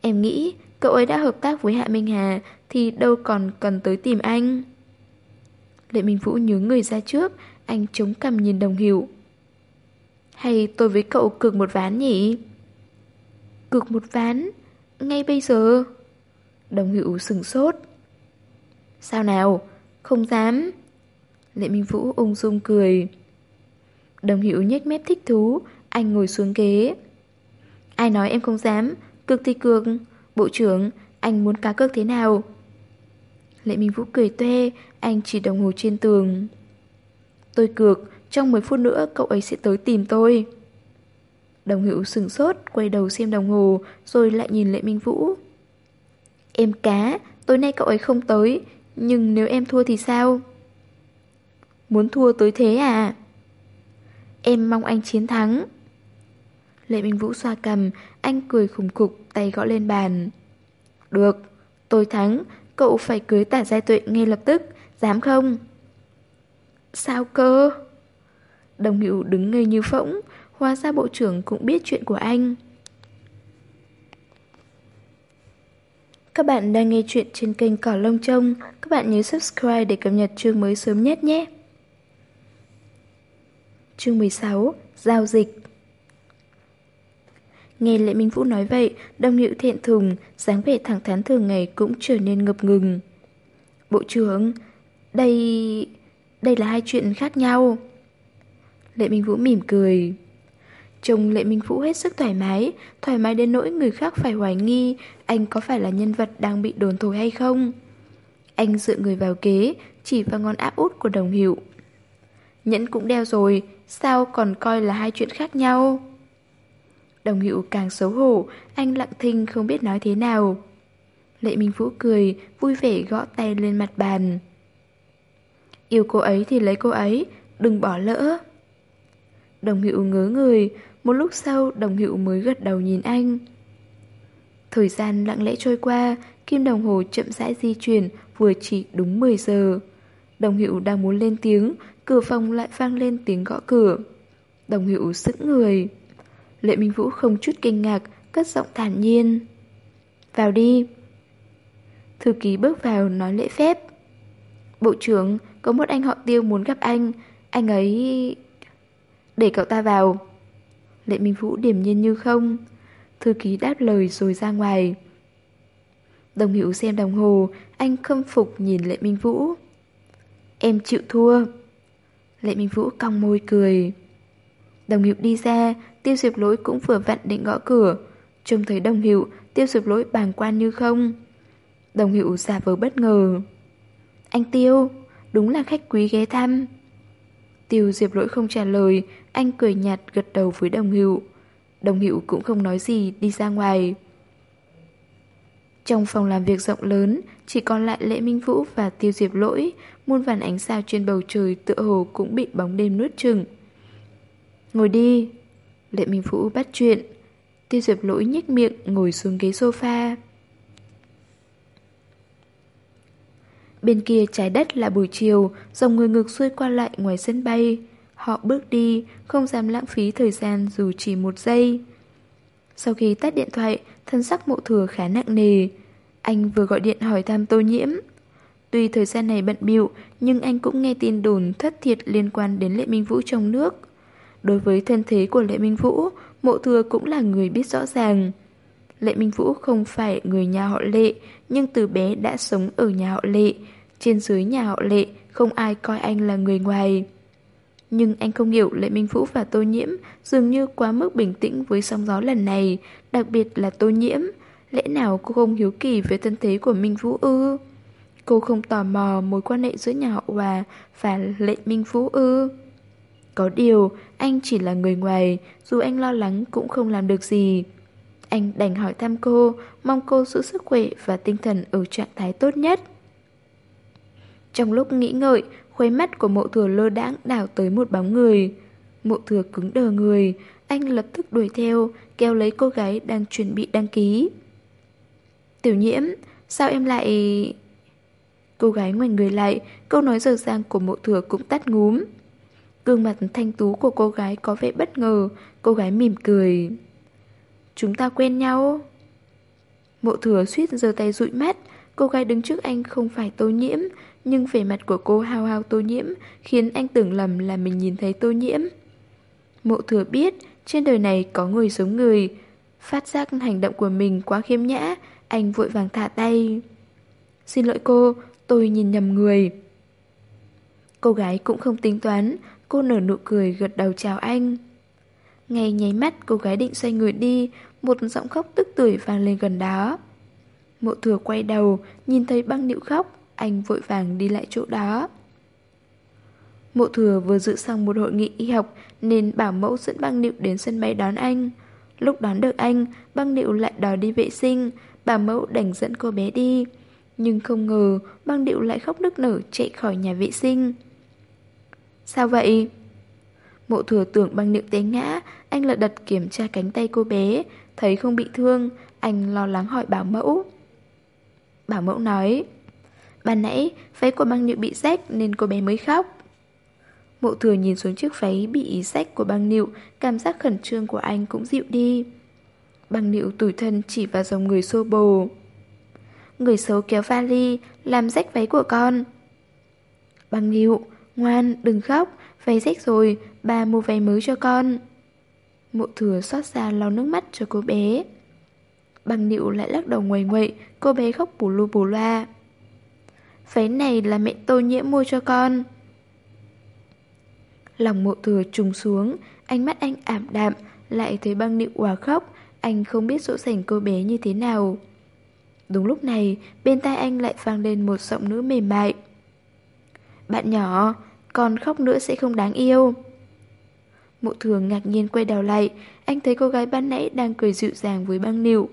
Em nghĩ cậu ấy đã hợp tác với Hạ Minh Hà thì đâu còn cần tới tìm anh. Lệ Minh Vũ nhớ người ra trước, anh chống cằm nhìn đồng hữu. Hay tôi với cậu cược một ván nhỉ? Cược một ván? Ngay bây giờ? Đồng hữu sừng sốt. Sao nào? Không dám. Lệ Minh Vũ ung dung cười. Đồng hữu nhếch mép thích thú, anh ngồi xuống ghế. Ai nói em không dám, cược thì cược. Bộ trưởng, anh muốn cá cược thế nào? Lệ Minh Vũ cười toe. anh chỉ đồng hồ trên tường. Tôi cược, trong 10 phút nữa cậu ấy sẽ tới tìm tôi. Đồng hữu sừng sốt, quay đầu xem đồng hồ, rồi lại nhìn Lệ Minh Vũ. Em cá, tối nay cậu ấy không tới, nhưng nếu em thua thì sao? Muốn thua tới thế à? Em mong anh chiến thắng. Lệ Minh Vũ xoa cầm, anh cười khủng khục, tay gõ lên bàn. Được, tôi thắng, cậu phải cưới tả giai tuệ ngay lập tức, dám không? Sao cơ? Đồng hiệu đứng ngây như phỗng, hóa ra bộ trưởng cũng biết chuyện của anh. Các bạn đang nghe chuyện trên kênh Cỏ Lông Trông. Các bạn nhớ subscribe để cập nhật chương mới sớm nhất nhé. Chương 16 Giao dịch Nghe Lệ Minh Vũ nói vậy, đồng hiệu thiện thùng, dáng vẻ thẳng thắn thường ngày cũng trở nên ngập ngừng. Bộ trưởng, đây... đây là hai chuyện khác nhau. Lệ Minh Vũ mỉm cười. Trông Lệ Minh Vũ hết sức thoải mái, thoải mái đến nỗi người khác phải hoài nghi anh có phải là nhân vật đang bị đồn thổi hay không. Anh dựa người vào kế, chỉ vào ngón áp út của đồng hiệu. Nhẫn cũng đeo rồi, sao còn coi là hai chuyện khác nhau? Đồng hiệu càng xấu hổ, anh lặng thinh không biết nói thế nào. Lệ Minh Vũ cười, vui vẻ gõ tay lên mặt bàn. Yêu cô ấy thì lấy cô ấy, đừng bỏ lỡ. Đồng hiệu ngớ người, một lúc sau đồng hiệu mới gật đầu nhìn anh. Thời gian lặng lẽ trôi qua, kim đồng hồ chậm rãi di chuyển vừa chỉ đúng 10 giờ. Đồng hiệu đang muốn lên tiếng, cửa phòng lại vang lên tiếng gõ cửa. Đồng hiệu sững người. Lệ Minh Vũ không chút kinh ngạc, cất giọng thản nhiên. Vào đi. Thư ký bước vào nói lễ phép. Bộ trưởng, có một anh họ tiêu muốn gặp anh. Anh ấy... Để cậu ta vào. Lệ Minh Vũ điểm nhiên như không. Thư ký đáp lời rồi ra ngoài. Đồng hiệu xem đồng hồ, anh khâm phục nhìn Lệ Minh Vũ. Em chịu thua. Lệ Minh Vũ cong môi cười. Đồng hiệu đi ra, tiêu diệp lỗi cũng vừa vặn định gõ cửa. Trông thấy đồng hiệu, tiêu diệp lỗi bàng quan như không. Đồng hiệu giả vờ bất ngờ. Anh Tiêu, đúng là khách quý ghé thăm. Tiêu diệp lỗi không trả lời, anh cười nhạt gật đầu với đồng hiệu. Đồng hiệu cũng không nói gì đi ra ngoài. Trong phòng làm việc rộng lớn, chỉ còn lại Lệ Minh Vũ và Tiêu Diệp Lỗi, muôn vàn ánh sao trên bầu trời tựa hồ cũng bị bóng đêm nuốt chừng. Ngồi đi. Lệ Minh Vũ bắt chuyện. Tiêu Diệp Lỗi nhếch miệng ngồi xuống ghế sofa. Bên kia trái đất là buổi chiều, dòng người ngược xuôi qua lại ngoài sân bay. Họ bước đi, không dám lãng phí thời gian dù chỉ một giây. Sau khi tắt điện thoại, thân sắc mộ thừa khá nặng nề. Anh vừa gọi điện hỏi thăm tô nhiễm. Tuy thời gian này bận bịu nhưng anh cũng nghe tin đồn thất thiệt liên quan đến Lệ Minh Vũ trong nước. Đối với thân thế của Lệ Minh Vũ, mộ thừa cũng là người biết rõ ràng. Lệ Minh Vũ không phải người nhà họ Lệ, nhưng từ bé đã sống ở nhà họ Lệ. Trên dưới nhà họ Lệ, không ai coi anh là người ngoài. Nhưng anh không hiểu Lệ Minh Vũ và Tô Nhiễm dường như quá mức bình tĩnh với sóng gió lần này, đặc biệt là Tô Nhiễm. Lẽ nào cô không hiếu kỳ về thân thế của Minh Vũ ư? Cô không tò mò mối quan hệ giữa nhà họ Hòa và Lệ Minh Vũ ư? Có điều, anh chỉ là người ngoài, dù anh lo lắng cũng không làm được gì. Anh đành hỏi thăm cô, mong cô giữ sức khỏe và tinh thần ở trạng thái tốt nhất. Trong lúc nghĩ ngợi, khuấy mắt của mộ thừa lơ đãng đảo tới một bóng người. Mộ thừa cứng đờ người, anh lập tức đuổi theo, kéo lấy cô gái đang chuẩn bị đăng ký. Tiểu nhiễm, sao em lại... Cô gái ngoảnh người lại, câu nói dở dàng của mộ thừa cũng tắt ngúm. Gương mặt thanh tú của cô gái có vẻ bất ngờ, cô gái mỉm cười. Chúng ta quen nhau. Mộ thừa suýt giơ tay dụi mắt, cô gái đứng trước anh không phải tô nhiễm, nhưng vẻ mặt của cô hao hao tô nhiễm khiến anh tưởng lầm là mình nhìn thấy tô nhiễm. Mộ thừa biết trên đời này có người giống người, phát giác hành động của mình quá khiêm nhã, anh vội vàng thả tay. Xin lỗi cô, tôi nhìn nhầm người. Cô gái cũng không tính toán, cô nở nụ cười gật đầu chào anh. Ngay nháy mắt cô gái định xoay người đi, một giọng khóc tức tưởi vang lên gần đó. Mộ thừa quay đầu, nhìn thấy băng điệu khóc, anh vội vàng đi lại chỗ đó. Mộ thừa vừa dự xong một hội nghị y học nên bảo mẫu dẫn băng điệu đến sân bay đón anh. Lúc đón được anh, băng điệu lại đòi đi vệ sinh, bà mẫu đành dẫn cô bé đi. Nhưng không ngờ băng điệu lại khóc nức nở chạy khỏi nhà vệ sinh. Sao vậy? Mộ thừa tưởng băng điệu té ngã, anh lật đật kiểm tra cánh tay cô bé, thấy không bị thương, anh lo lắng hỏi bảo mẫu. Bảo mẫu nói, ban nãy váy của băng điệu bị rách nên cô bé mới khóc. Mộ thừa nhìn xuống chiếc váy bị rách của băng nịu, cảm giác khẩn trương của anh cũng dịu đi. Băng nịu tủi thân chỉ vào dòng người xô bồ. Người xấu kéo vali, làm rách váy của con. Bằng nịu, ngoan, đừng khóc, váy rách rồi, bà mua váy mới cho con. Mộ thừa xót xa lau nước mắt cho cô bé. Bằng nịu lại lắc đầu ngoài nguậy, cô bé khóc bù lu bù loa. Váy này là mẹ tô nhiễm mua cho con. Lòng mộ thừa trùng xuống, ánh mắt anh ảm đạm, lại thấy băng nịu hòa khóc, anh không biết dỗ dành cô bé như thế nào. Đúng lúc này, bên tai anh lại vang lên một giọng nữ mềm mại. Bạn nhỏ, còn khóc nữa sẽ không đáng yêu. Mộ thường ngạc nhiên quay đầu lại, anh thấy cô gái ban nãy đang cười dịu dàng với băng nịu.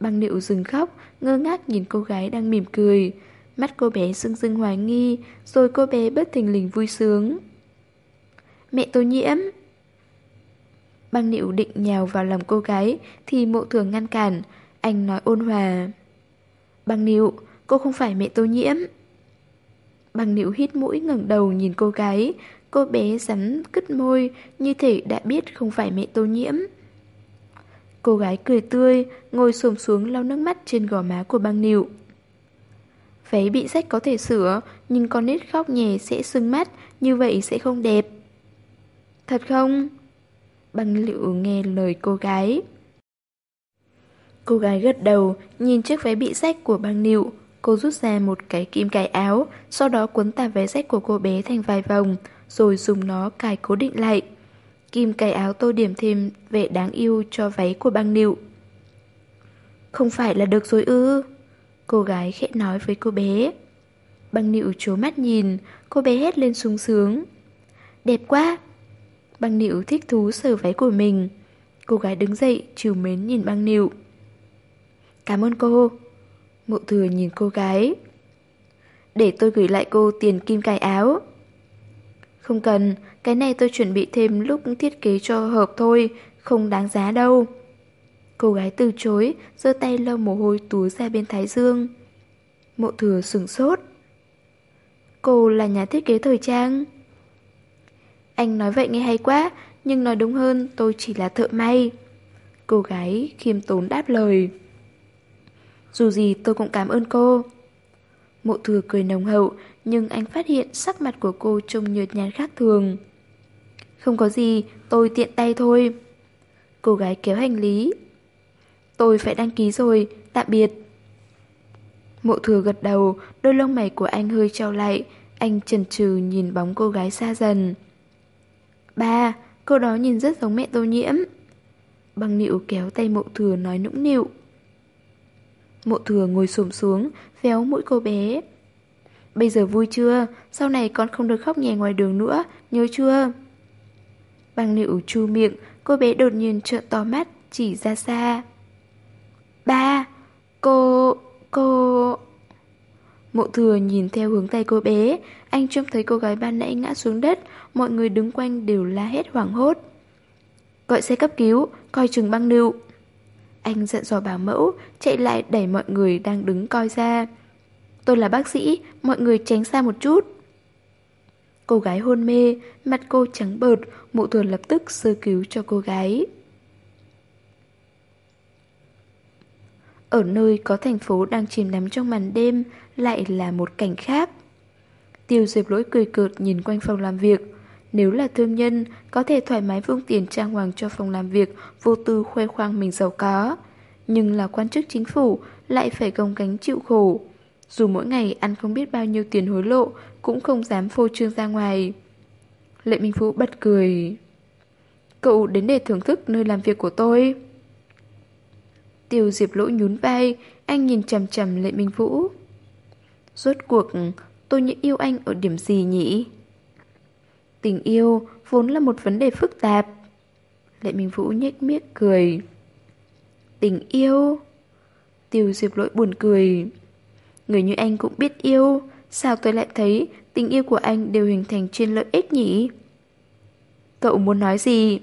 Băng nịu dừng khóc, ngơ ngác nhìn cô gái đang mỉm cười. Mắt cô bé sưng sưng hoài nghi, rồi cô bé bất thình lình vui sướng. Mẹ tôi nhiễm. Băng nịu định nhào vào lòng cô gái thì mộ thường ngăn cản. Anh nói ôn hòa. Bằng nịu, cô không phải mẹ tô nhiễm. Bằng nịu hít mũi ngẩng đầu nhìn cô gái. Cô bé rắn cứt môi như thể đã biết không phải mẹ tô nhiễm. Cô gái cười tươi, ngồi xổm xuống lau nước mắt trên gò má của băng nịu. Váy bị rách có thể sửa, nhưng con nít khóc nhè sẽ sưng mắt, như vậy sẽ không đẹp. Thật không? Băng liệu nghe lời cô gái. Cô gái gật đầu, nhìn chiếc váy bị rách của băng nịu. Cô rút ra một cái kim cài áo, sau đó cuốn tà váy rách của cô bé thành vài vòng, rồi dùng nó cài cố định lại. Kim cài áo tô điểm thêm vẻ đáng yêu cho váy của băng nịu. Không phải là được rồi ư? Cô gái khẽ nói với cô bé. Băng nịu chố mắt nhìn, cô bé hét lên sung sướng. Đẹp quá, Băng nịu thích thú sờ váy của mình. Cô gái đứng dậy, chiều mến nhìn băng nịu. Cảm ơn cô. Mộ thừa nhìn cô gái. Để tôi gửi lại cô tiền kim cài áo. Không cần, cái này tôi chuẩn bị thêm lúc thiết kế cho hợp thôi, không đáng giá đâu. Cô gái từ chối, giơ tay lau mồ hôi túa ra bên thái dương. Mộ thừa sừng sốt. Cô là nhà thiết kế thời trang. Anh nói vậy nghe hay quá, nhưng nói đúng hơn tôi chỉ là thợ may. Cô gái khiêm tốn đáp lời. Dù gì tôi cũng cảm ơn cô. Mộ thừa cười nồng hậu, nhưng anh phát hiện sắc mặt của cô trông nhợt nhạt khác thường. Không có gì, tôi tiện tay thôi. Cô gái kéo hành lý. Tôi phải đăng ký rồi, tạm biệt. Mộ thừa gật đầu, đôi lông mày của anh hơi trao lại, anh chần chừ nhìn bóng cô gái xa dần. Ba, cô đó nhìn rất giống mẹ tô nhiễm. Băng nịu kéo tay mộ thừa nói nũng nịu. Mộ thừa ngồi xổm xuống, véo mũi cô bé. Bây giờ vui chưa? Sau này con không được khóc nhè ngoài đường nữa, nhớ chưa? Bằng nịu chu miệng, cô bé đột nhiên trợn to mắt, chỉ ra xa. Ba, cô, cô... Mộ thừa nhìn theo hướng tay cô bé, anh trông thấy cô gái ban nãy ngã xuống đất, mọi người đứng quanh đều la hét hoảng hốt. Gọi xe cấp cứu, coi chừng băng nịu. Anh giận dò bà mẫu, chạy lại đẩy mọi người đang đứng coi ra. Tôi là bác sĩ, mọi người tránh xa một chút. Cô gái hôn mê, mặt cô trắng bợt, mụ thừa lập tức sơ cứu cho cô gái. Ở nơi có thành phố đang chìm đắm trong màn đêm lại là một cảnh khác. Tiêu diệp lỗi cười cợt nhìn quanh phòng làm việc. Nếu là thương nhân, có thể thoải mái vung tiền trang hoàng cho phòng làm việc, vô tư khoe khoang mình giàu có. Nhưng là quan chức chính phủ, lại phải gồng gánh chịu khổ. Dù mỗi ngày ăn không biết bao nhiêu tiền hối lộ, cũng không dám phô trương ra ngoài. Lệ Minh Phú bật cười. Cậu đến để thưởng thức nơi làm việc của tôi. Tiêu Diệp Lỗ nhún vai, anh nhìn chầm chầm Lệ Minh Vũ. Rốt cuộc, tôi những yêu anh ở điểm gì nhỉ? Tình yêu vốn là một vấn đề phức tạp. Lệ Minh Vũ nhếch miếc cười. Tình yêu? Tiêu Diệp Lỗi buồn cười. Người như anh cũng biết yêu, sao tôi lại thấy tình yêu của anh đều hình thành trên lợi ích nhỉ? Cậu muốn nói gì?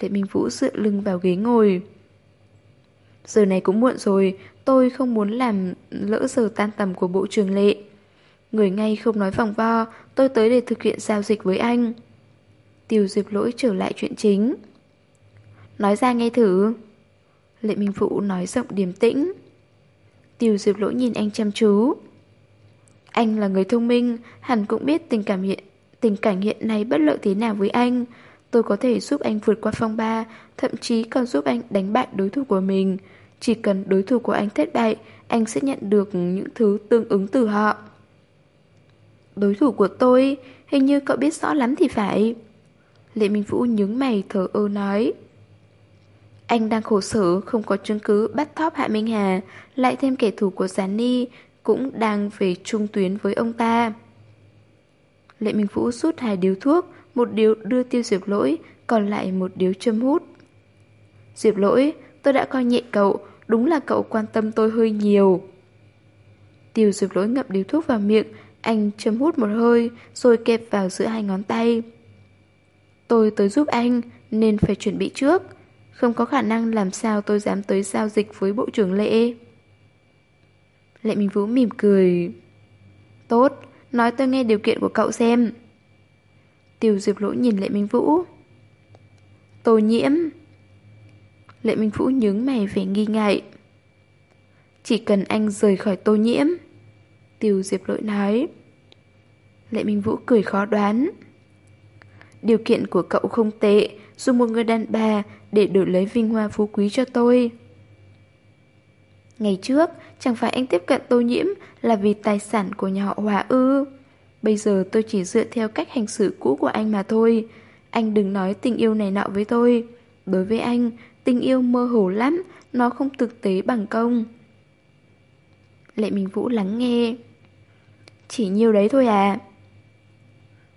Lệ Minh Vũ dựa lưng vào ghế ngồi. Giờ này cũng muộn rồi, tôi không muốn làm lỡ giờ tan tầm của bộ trường lệ. Người ngay không nói vòng vo, tôi tới để thực hiện giao dịch với anh. Tiêu diệp lỗi trở lại chuyện chính. Nói ra nghe thử. Lệ Minh Phụ nói giọng điềm tĩnh. Tiêu diệp lỗi nhìn anh chăm chú. Anh là người thông minh, hẳn cũng biết tình cảm hiện tình cảnh hiện nay bất lợi thế nào với anh. Tôi có thể giúp anh vượt qua phong ba, thậm chí còn giúp anh đánh bại đối thủ của mình. Chỉ cần đối thủ của anh thất bại, anh sẽ nhận được những thứ tương ứng từ họ. Đối thủ của tôi, hình như cậu biết rõ lắm thì phải. Lệ Minh Vũ nhướng mày thở ơ nói. Anh đang khổ sở, không có chứng cứ bắt thóp Hạ Minh Hà, lại thêm kẻ thù của Gián Ni, cũng đang về trung tuyến với ông ta. Lệ Minh Vũ rút hai điếu thuốc, một điếu đưa tiêu Diệp Lỗi, còn lại một điếu châm hút. Diệp Lỗi, tôi đã coi nhẹ cậu, đúng là cậu quan tâm tôi hơi nhiều. Tiêu Diệp Lỗi ngậm điếu thuốc vào miệng, anh châm hút một hơi, rồi kẹp vào giữa hai ngón tay. Tôi tới giúp anh, nên phải chuẩn bị trước. Không có khả năng làm sao tôi dám tới giao dịch với Bộ trưởng Lệ. Lệ Minh Vũ mỉm cười. Tốt, nói tôi nghe điều kiện của cậu xem. Tiêu Diệp Lỗ nhìn Lệ Minh Vũ. Tô nhiễm. Lệ Minh Vũ nhướng mày vẻ nghi ngại. Chỉ cần anh rời khỏi tô nhiễm. Tiêu Diệp Lỗi nói. Lệ Minh Vũ cười khó đoán. Điều kiện của cậu không tệ, dùng một người đàn bà để đổi lấy vinh hoa phú quý cho tôi. Ngày trước, chẳng phải anh tiếp cận tô nhiễm là vì tài sản của nhà họ Hòa ư. Bây giờ tôi chỉ dựa theo cách hành xử cũ của anh mà thôi. Anh đừng nói tình yêu này nọ với tôi. Đối với anh, tình yêu mơ hồ lắm, nó không thực tế bằng công. Lệ Minh Vũ lắng nghe. Chỉ nhiêu đấy thôi à?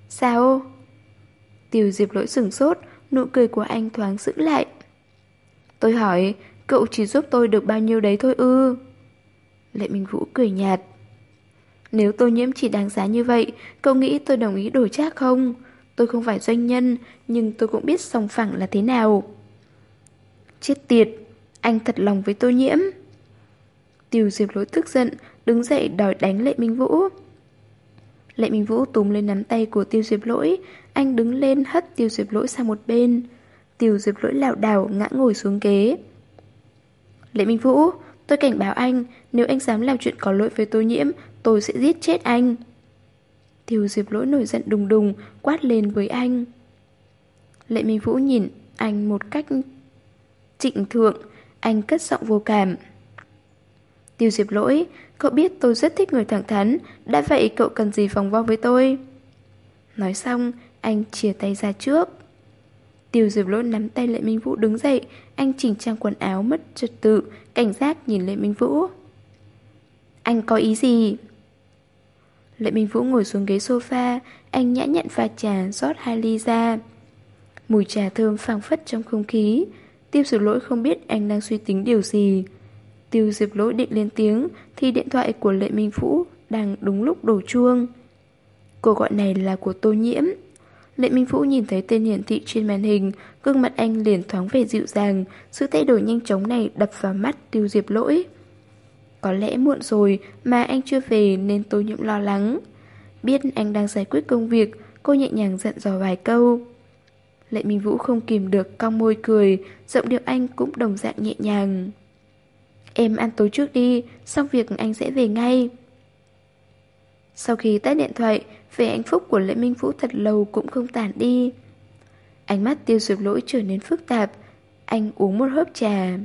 Sao? tiểu Diệp lỗi sừng sốt, nụ cười của anh thoáng giữ lại. Tôi hỏi, cậu chỉ giúp tôi được bao nhiêu đấy thôi ư? Lệ Minh Vũ cười nhạt. Nếu tôi nhiễm chỉ đáng giá như vậy, cậu nghĩ tôi đồng ý đổi trác không? Tôi không phải doanh nhân, nhưng tôi cũng biết sòng phẳng là thế nào. Chết tiệt, anh thật lòng với tôi nhiễm. Tiêu Diệp lỗi tức giận, đứng dậy đòi đánh Lệ Minh Vũ. Lệ Minh Vũ túm lên nắm tay của Tiêu Diệp lỗi, anh đứng lên hất Tiêu Diệp lỗi sang một bên. Tiêu Diệp lỗi lảo đảo ngã ngồi xuống ghế. Lệ Minh Vũ, tôi cảnh báo anh, nếu anh dám làm chuyện có lỗi với tôi nhiễm, tôi sẽ giết chết anh. Tiêu Diệp lỗi nổi giận đùng đùng, quát lên với anh. Lệ Minh Vũ nhìn anh một cách trịnh thượng, anh cất giọng vô cảm. Tiêu Diệp lỗi, cậu biết tôi rất thích người thẳng thắn, đã vậy cậu cần gì vòng vo với tôi? Nói xong, anh chia tay ra trước. Tiêu Diệp lỗi nắm tay Lệ Minh Vũ đứng dậy, anh chỉnh trang quần áo mất trật tự, cảnh giác nhìn Lệ Minh Vũ. Anh có ý gì? Lệ Minh Vũ ngồi xuống ghế sofa, anh nhã nhặn pha trà rót hai ly ra. Mùi trà thơm phảng phất trong không khí. Tiêu diệp lỗi không biết anh đang suy tính điều gì. Tiêu Diệp Lỗi định lên tiếng thì điện thoại của Lệ Minh Vũ đang đúng lúc đổ chuông. Cuộc gọi này là của Tô Nhiễm. Lệ Minh Vũ nhìn thấy tên hiển thị trên màn hình, gương mặt anh liền thoáng vẻ dịu dàng, sự thay đổi nhanh chóng này đập vào mắt Tiêu Diệp Lỗi. Có lẽ muộn rồi mà anh chưa về nên Tô Nhiễm lo lắng. Biết anh đang giải quyết công việc, cô nhẹ nhàng dặn dò vài câu. Lệ Minh Vũ không kìm được cong môi cười, giọng điệu anh cũng đồng dạng nhẹ nhàng. Em ăn tối trước đi, xong việc anh sẽ về ngay. Sau khi tắt điện thoại, vẻ hạnh phúc của Lệ Minh Vũ thật lâu cũng không tản đi. Ánh mắt tiêu diệt lỗi trở nên phức tạp, anh uống một hớp trà.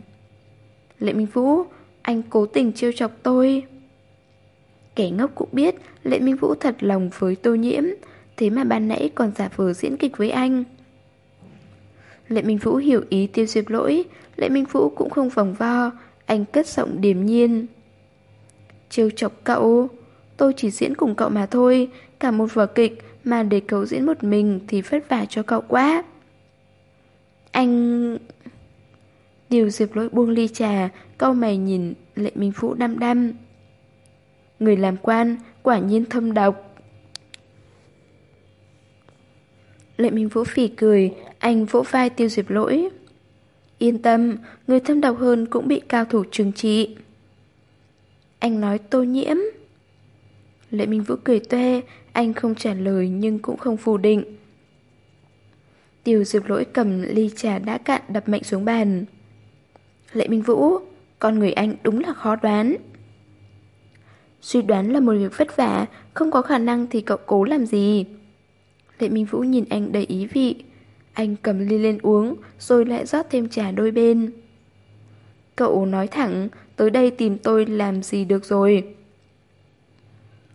Lệ Minh Vũ, anh cố tình trêu chọc tôi. Kẻ ngốc cũng biết Lệ Minh Vũ thật lòng với tô nhiễm, thế mà ban nãy còn giả vờ diễn kịch với anh. Lệ Minh Vũ hiểu ý tiêu diệp lỗi, Lệ Minh Vũ cũng không vòng vo, anh cất giọng điềm nhiên. Trêu chọc cậu, tôi chỉ diễn cùng cậu mà thôi, cả một vở kịch mà để cậu diễn một mình thì vất vả cho cậu quá. Anh... Điều diệp lỗi buông ly trà, câu mày nhìn Lệ Minh Vũ đăm đăm. Người làm quan, quả nhiên thâm độc. Lệ Minh Vũ phỉ cười, anh vỗ vai tiêu diệp lỗi. Yên tâm, người thâm độc hơn cũng bị cao thủ trừng trị. Anh nói tô nhiễm. Lệ Minh Vũ cười toe, anh không trả lời nhưng cũng không phủ định. Tiêu diệp lỗi cầm ly trà đã cạn đập mạnh xuống bàn. Lệ Minh Vũ, con người anh đúng là khó đoán. Suy đoán là một việc vất vả, không có khả năng thì cậu cố làm gì? Lệ Minh Vũ nhìn anh đầy ý vị. Anh cầm ly lên uống, rồi lại rót thêm trà đôi bên. Cậu nói thẳng, tới đây tìm tôi làm gì được rồi.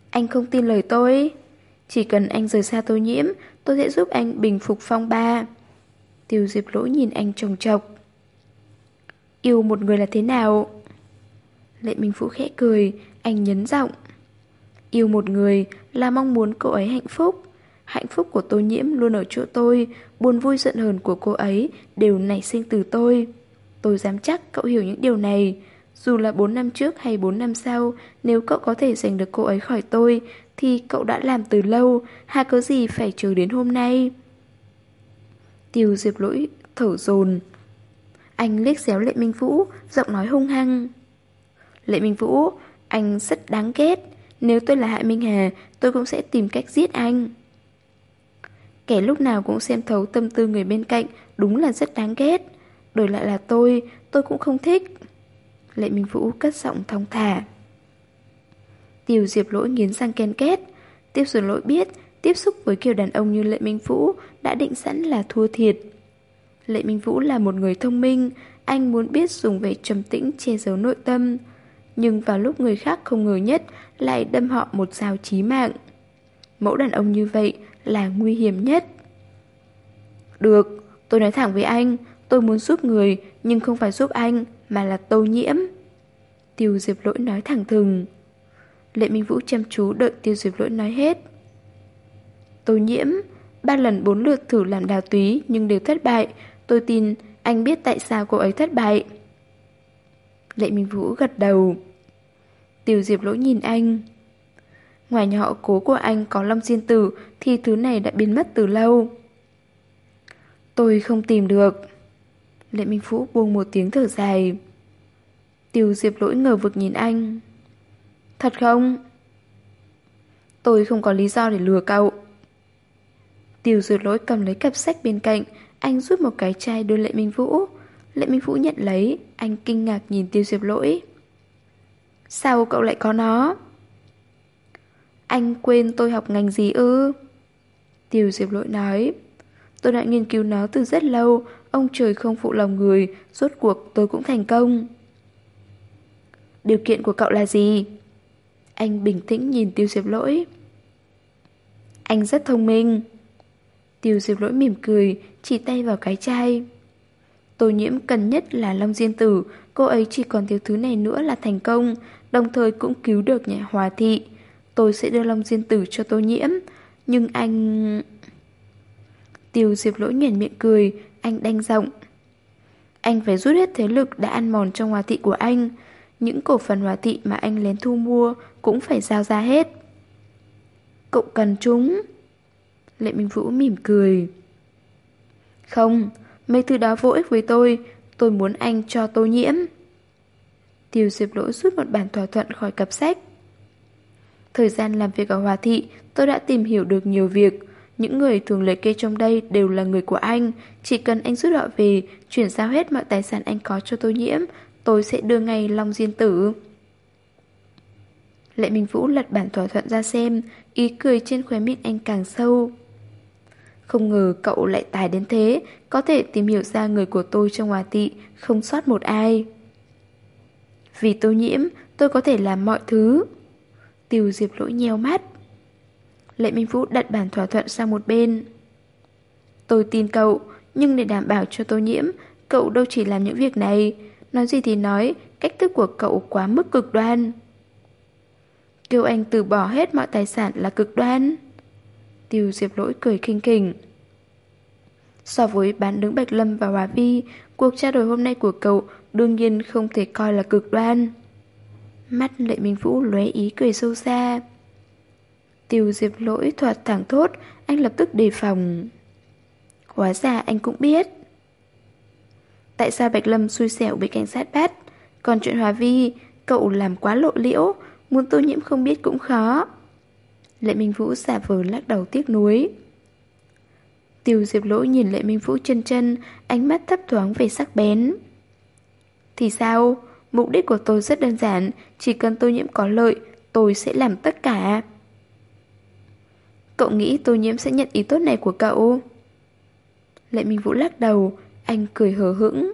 Anh không tin lời tôi. Chỉ cần anh rời xa tôi nhiễm, tôi sẽ giúp anh bình phục phong ba. Tiêu diệp lỗi nhìn anh trồng trọc. Yêu một người là thế nào? Lệ Minh Vũ khẽ cười, anh nhấn giọng. Yêu một người là mong muốn cô ấy hạnh phúc. Hạnh phúc của tôi nhiễm luôn ở chỗ tôi, buồn vui giận hờn của cô ấy đều nảy sinh từ tôi. Tôi dám chắc cậu hiểu những điều này. Dù là 4 năm trước hay 4 năm sau, nếu cậu có thể giành được cô ấy khỏi tôi, thì cậu đã làm từ lâu, hà có gì phải chờ đến hôm nay. Tiêu diệp lỗi thở dồn Anh liếc xéo Lệ Minh Vũ, giọng nói hung hăng. Lệ Minh Vũ, anh rất đáng ghét. Nếu tôi là Hạ Minh Hà, tôi cũng sẽ tìm cách giết anh. Kẻ lúc nào cũng xem thấu tâm tư người bên cạnh đúng là rất đáng ghét. Đổi lại là tôi, tôi cũng không thích. Lệ Minh Vũ cất giọng thong thả. Tiêu Diệp Lỗi nghiến răng ken két. tiếp Diệp Lỗi biết tiếp xúc với kiểu đàn ông như Lệ Minh Vũ đã định sẵn là thua thiệt. Lệ Minh Vũ là một người thông minh, anh muốn biết dùng vẻ trầm tĩnh che giấu nội tâm. Nhưng vào lúc người khác không ngờ nhất lại đâm họ một dao chí mạng. Mẫu đàn ông như vậy là nguy hiểm nhất. Được, tôi nói thẳng với anh, tôi muốn giúp người nhưng không phải giúp anh mà là tô nhiễm. Tiêu Diệp Lỗi nói thẳng thừng. Lệ Minh Vũ chăm chú đợi Tiêu Diệp Lỗi nói hết. Tô nhiễm, ba lần bốn lượt thử làm đào túy nhưng đều thất bại. Tôi tin anh biết tại sao cô ấy thất bại. Lệ Minh Vũ gật đầu. Tiêu Diệp Lỗi nhìn anh. Ngoài nhà họ cố của anh có Long Diên Tử thì thứ này đã biến mất từ lâu. Tôi không tìm được. Lệ Minh Vũ buông một tiếng thở dài. Tiêu Diệp Lỗi ngờ vực nhìn anh. Thật không? Tôi không có lý do để lừa cậu. Tiêu Diệp Lỗi cầm lấy cặp sách bên cạnh, anh rút một cái chai đưa Lệ Minh Vũ. Lệ Minh Vũ nhận lấy, anh kinh ngạc nhìn Tiêu Diệp Lỗi. Sao cậu lại có nó? Anh quên tôi học ngành gì ư? Tiêu Diệp Lỗi nói. Tôi đã nghiên cứu nó từ rất lâu, ông trời không phụ lòng người, rốt cuộc tôi cũng thành công. Điều kiện của cậu là gì? Anh bình tĩnh nhìn Tiêu Diệp Lỗi. Anh rất thông minh. Tiêu Diệp Lỗi mỉm cười, chỉ tay vào cái chai. Tô nhiễm cần nhất là Long Diên Tử, cô ấy chỉ còn thiếu thứ này nữa là thành công, đồng thời cũng cứu được nhà hòa thị. Tôi sẽ đưa Long Diên Tử cho tô nhiễm, nhưng anh... Tiêu Diệp Lỗi nhảy miệng cười, anh đanh giọng. Anh phải rút hết thế lực đã ăn mòn trong hòa thị của anh. những cổ phần hòa thị mà anh lén thu mua cũng phải giao ra hết. Cậu cần chúng. Lệ Minh Vũ mỉm cười. Không, mấy thứ đó vô ích với tôi, tôi muốn anh cho tô nhiễm. Tiêu Diệp Lỗi rút một bản thỏa thuận khỏi cặp sách. Thời gian làm việc ở Hòa Thị, tôi đã tìm hiểu được nhiều việc. Những người thường lệ kê trong đây đều là người của anh. Chỉ cần anh rút họ về, chuyển giao hết mọi tài sản anh có cho tôi nhiễm, tôi sẽ đưa ngay Long Diên Tử. Lệ Minh Vũ lật bản thỏa thuận ra xem, ý cười trên khóe miệng anh càng sâu. Không ngờ cậu lại tài đến thế, có thể tìm hiểu ra người của tôi trong hòa thị, không sót một ai. Vì tôi nhiễm, tôi có thể làm mọi thứ. Tiêu Diệp lỗi nheo mắt. Lệ Minh Vũ đặt bản thỏa thuận sang một bên. Tôi tin cậu, nhưng để đảm bảo cho tôi nhiễm, cậu đâu chỉ làm những việc này. Nói gì thì nói, cách thức của cậu quá mức cực đoan. Kêu anh từ bỏ hết mọi tài sản là cực đoan. Tiêu Diệp Lỗi cười khinh khỉnh. So với bán đứng Bạch Lâm và Hòa Vi, cuộc trao đổi hôm nay của cậu đương nhiên không thể coi là cực đoan. Mắt Lệ Minh Vũ lóe ý cười sâu xa. Tiêu Diệp Lỗi thoạt thẳng thốt, anh lập tức đề phòng. Hóa ra anh cũng biết. Tại sao Bạch Lâm xui xẻo bị cảnh sát bắt? Còn chuyện Hòa Vi, cậu làm quá lộ liễu, muốn tô nhiễm không biết cũng khó. Lệ Minh Vũ giả vờ lắc đầu tiếc nuối. Tiêu Diệp Lỗi nhìn Lệ Minh Vũ chân chân, ánh mắt thấp thoáng về sắc bén. Thì sao? Mục đích của tôi rất đơn giản, chỉ cần tôi nhiễm có lợi, tôi sẽ làm tất cả. Cậu nghĩ tôi nhiễm sẽ nhận ý tốt này của cậu? Lệ Minh Vũ lắc đầu, anh cười hờ hững.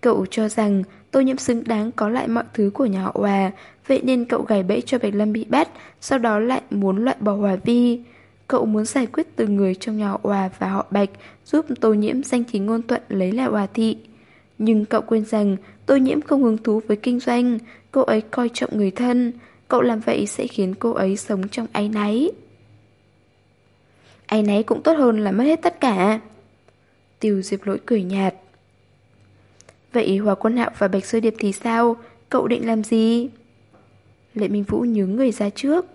Cậu cho rằng tôi nhiễm xứng đáng có lại mọi thứ của nhà họ Hòa, vậy nên cậu gài bẫy cho Bạch Lâm bị bắt, sau đó lại muốn loại bỏ Hòa Vi. Cậu muốn giải quyết từng người trong nhà họ Hòa và họ Bạch, giúp tô nhiễm danh chính ngôn thuận lấy lại Hòa Thị. Nhưng cậu quên rằng tô nhiễm không hứng thú với kinh doanh, cô ấy coi trọng người thân. Cậu làm vậy sẽ khiến cô ấy sống trong áy náy. Áy náy cũng tốt hơn là mất hết tất cả. Tiêu Diệp Lỗi cười nhạt. Vậy Hòa Quân Hạo và Bạch Sơ Điệp thì sao? Cậu định làm gì? Lệ Minh Vũ nhớ người ra trước.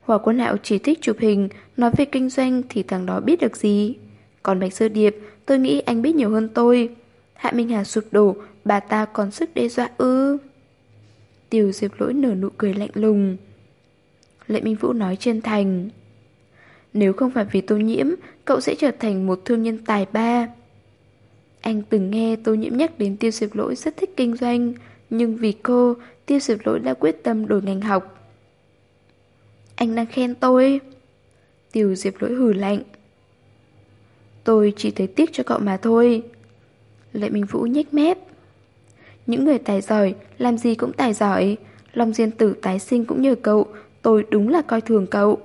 Hòa Quân Hạo chỉ thích chụp hình, nói về kinh doanh thì thằng đó biết được gì. Còn Bạch Sơ Điệp, tôi nghĩ anh biết nhiều hơn tôi. Hạ Minh Hà sụp đổ, bà ta còn sức đe dọa ư. Tiêu Diệp Lỗi nở nụ cười lạnh lùng. Lệ Minh Vũ nói chân thành. Nếu không phải vì tô nhiễm, cậu sẽ trở thành một thương nhân tài ba. Anh từng nghe tô nhiễm nhắc đến tiêu diệp lỗi rất thích kinh doanh, nhưng vì cô, tiêu diệp lỗi đã quyết tâm đổi ngành học. Anh đang khen tôi. Tiêu diệp lỗi hừ lạnh. Tôi chỉ thấy tiếc cho cậu mà thôi. Lệ Minh Vũ nhếch mép. Những người tài giỏi, làm gì cũng tài giỏi. Long Diên Tử tái sinh cũng nhờ cậu, tôi đúng là coi thường cậu.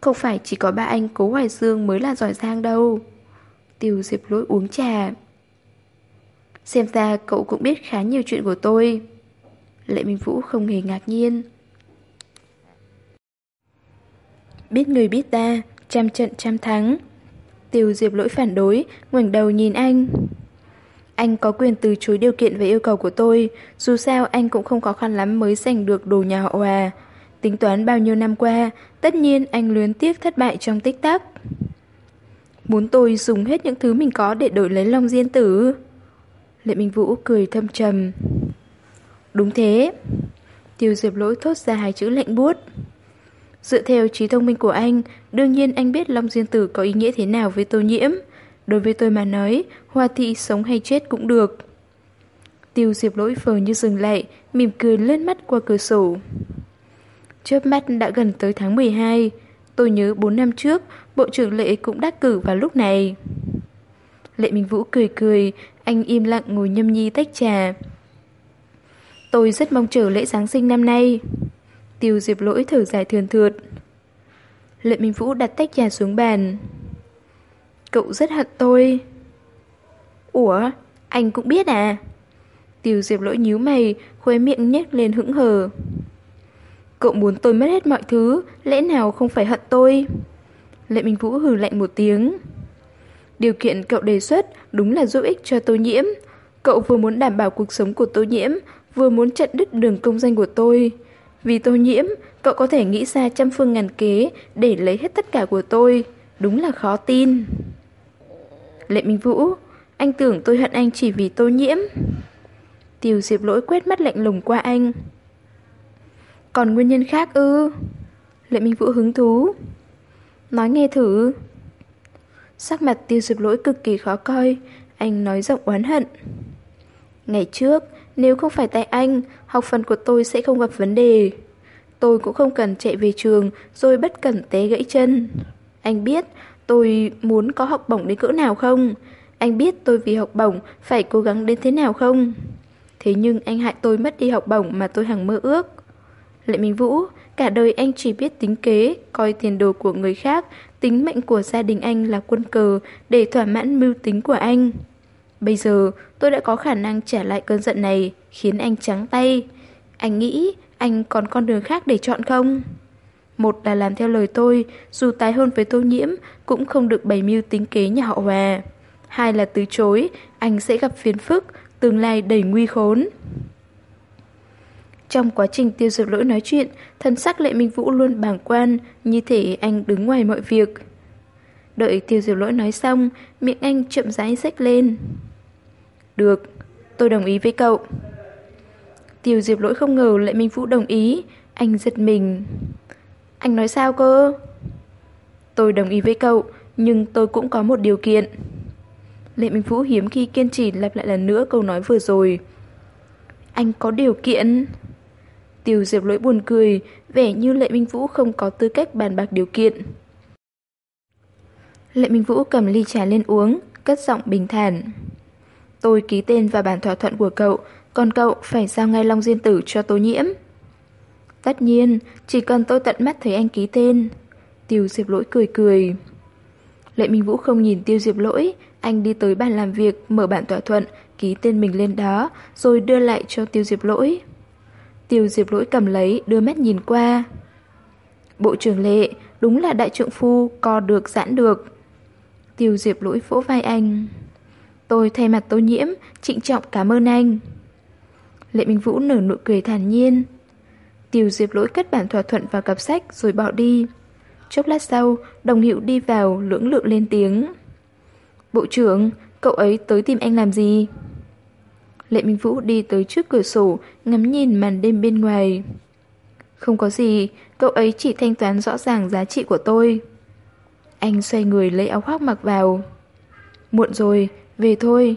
Không phải chỉ có ba anh Cố Hoài Dương mới là giỏi giang đâu. Tiêu Diệp Lỗi uống trà. Xem ra cậu cũng biết khá nhiều chuyện của tôi. Lệ Minh Vũ không hề ngạc nhiên. Biết người biết ta, trăm trận trăm thắng. Tiêu Diệp Lỗi phản đối, ngoảnh đầu nhìn anh. Anh có quyền từ chối điều kiện về yêu cầu của tôi, dù sao anh cũng không khó khăn lắm mới giành được đồ nhà họ Hòa. Tính toán bao nhiêu năm qua, tất nhiên anh luyến tiếc thất bại trong tích tắc. Muốn tôi dùng hết những thứ mình có để đổi lấy Long Diên Tử. Lệ Minh Vũ cười thâm trầm. Đúng thế. Tiêu Diệp Lỗi thốt ra hai chữ lạnh buốt. Dựa theo trí thông minh của anh, đương nhiên anh biết Long Diên Tử có ý nghĩa thế nào với tô nhiễm. Đối với tôi mà nói, Hoa Thị sống hay chết cũng được. Tiêu Diệp Lỗi phờ như dừng lại, mỉm cười lên mắt qua cửa sổ. Chớp mắt đã gần tới tháng 12. Tôi nhớ 4 năm trước, Bộ trưởng Lệ cũng đắc cử vào lúc này. Lệ Minh Vũ cười cười, anh im lặng ngồi nhâm nhi tách trà. Tôi rất mong chờ lễ Giáng sinh năm nay. Tiêu Diệp Lỗi thở dài thườn thượt. Lệ Minh Vũ đặt tách trà xuống bàn. Cậu rất hận tôi. Ủa, anh cũng biết à? Tiêu Diệp Lỗi nhíu mày, Khuế miệng nhếch lên hững hờ. Cậu muốn tôi mất hết mọi thứ, lẽ nào không phải hận tôi? Lệ Minh Vũ hừ lạnh một tiếng. Điều kiện cậu đề xuất đúng là giúp ích cho tôi nhiễm. Cậu vừa muốn đảm bảo cuộc sống của tô nhiễm, vừa muốn chặn đứt đường công danh của tôi. Vì tô nhiễm, cậu có thể nghĩ ra trăm phương ngàn kế để lấy hết tất cả của tôi. Đúng là khó tin. Lệ Minh Vũ, anh tưởng tôi hận anh chỉ vì tô nhiễm. Tiêu diệp lỗi quét mắt lạnh lùng qua anh. Còn nguyên nhân khác ư? Lệ Minh Vũ hứng thú. Nói nghe thử. Sắc mặt tiêu diệp lỗi cực kỳ khó coi, anh nói giọng oán hận. Ngày trước, nếu không phải tại anh, học phần của tôi sẽ không gặp vấn đề. Tôi cũng không cần chạy về trường rồi bất cẩn té gãy chân. Anh biết tôi muốn có học bổng đến cỡ nào không? Anh biết tôi vì học bổng phải cố gắng đến thế nào không? Thế nhưng anh hại tôi mất đi học bổng mà tôi hằng mơ ước. Lệ Minh Vũ, cả đời anh chỉ biết tính kế, coi tiền đồ của người khác, tính mệnh của gia đình anh là quân cờ để thỏa mãn mưu tính của anh. Bây giờ tôi đã có khả năng trả lại cơn giận này, khiến anh trắng tay. Anh nghĩ anh còn con đường khác để chọn không? Một là làm theo lời tôi, dù tái hôn với tô nhiễm cũng không được bày mưu tính kế nhà họ Hòa. Hai là từ chối, anh sẽ gặp phiền phức, tương lai đầy nguy khốn. Trong quá trình tiêu diệt lỗi nói chuyện, thân sắc lệ minh vũ luôn bàng quan, như thể anh đứng ngoài mọi việc. Đợi tiêu diệt lỗi nói xong, miệng anh chậm rãi rách lên. Được, tôi đồng ý với cậu. Tiêu diệp lỗi không ngờ lệ minh vũ đồng ý, anh giật mình. Anh nói sao cơ? Tôi đồng ý với cậu, nhưng tôi cũng có một điều kiện. Lệ Minh Vũ hiếm khi kiên trì lặp lại lần nữa câu nói vừa rồi. Anh có điều kiện... Tiêu Diệp lỗi buồn cười, vẻ như Lệ Minh Vũ không có tư cách bàn bạc điều kiện. Lệ Minh Vũ cầm ly trà lên uống, cất giọng bình thản. Tôi ký tên vào bản thỏa thuận của cậu, còn cậu phải giao ngay Long Diên Tử cho Tô Nhiễm. Tất nhiên, chỉ cần tôi tận mắt thấy anh ký tên. Tiêu Diệp lỗi cười cười. Lệ Minh Vũ không nhìn Tiêu Diệp lỗi, anh đi tới bàn làm việc, mở bản thỏa thuận, ký tên mình lên đó, rồi đưa lại cho Tiêu Diệp lỗi. Tiêu Diệp lỗi cầm lấy, đưa mắt nhìn qua. Bộ trưởng Lệ, đúng là đại trượng phu, co được giãn được. Tiêu Diệp lỗi vỗ vai anh. Tôi thay mặt tô nhiễm, trịnh trọng cảm ơn anh. Lệ Minh Vũ nở nụ cười thản nhiên. Tiêu Diệp lỗi cất bản thỏa thuận vào cặp sách rồi bỏ đi. Chốc lát sau, đồng hiệu đi vào, lưỡng lượng lên tiếng. Bộ trưởng, cậu ấy tới tìm anh làm gì? Lệ Minh Vũ đi tới trước cửa sổ, ngắm nhìn màn đêm bên ngoài. Không có gì, cậu ấy chỉ thanh toán rõ ràng giá trị của tôi. Anh xoay người lấy áo khoác mặc vào. Muộn rồi, về thôi.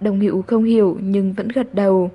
Đồng hữu không hiểu nhưng vẫn gật đầu.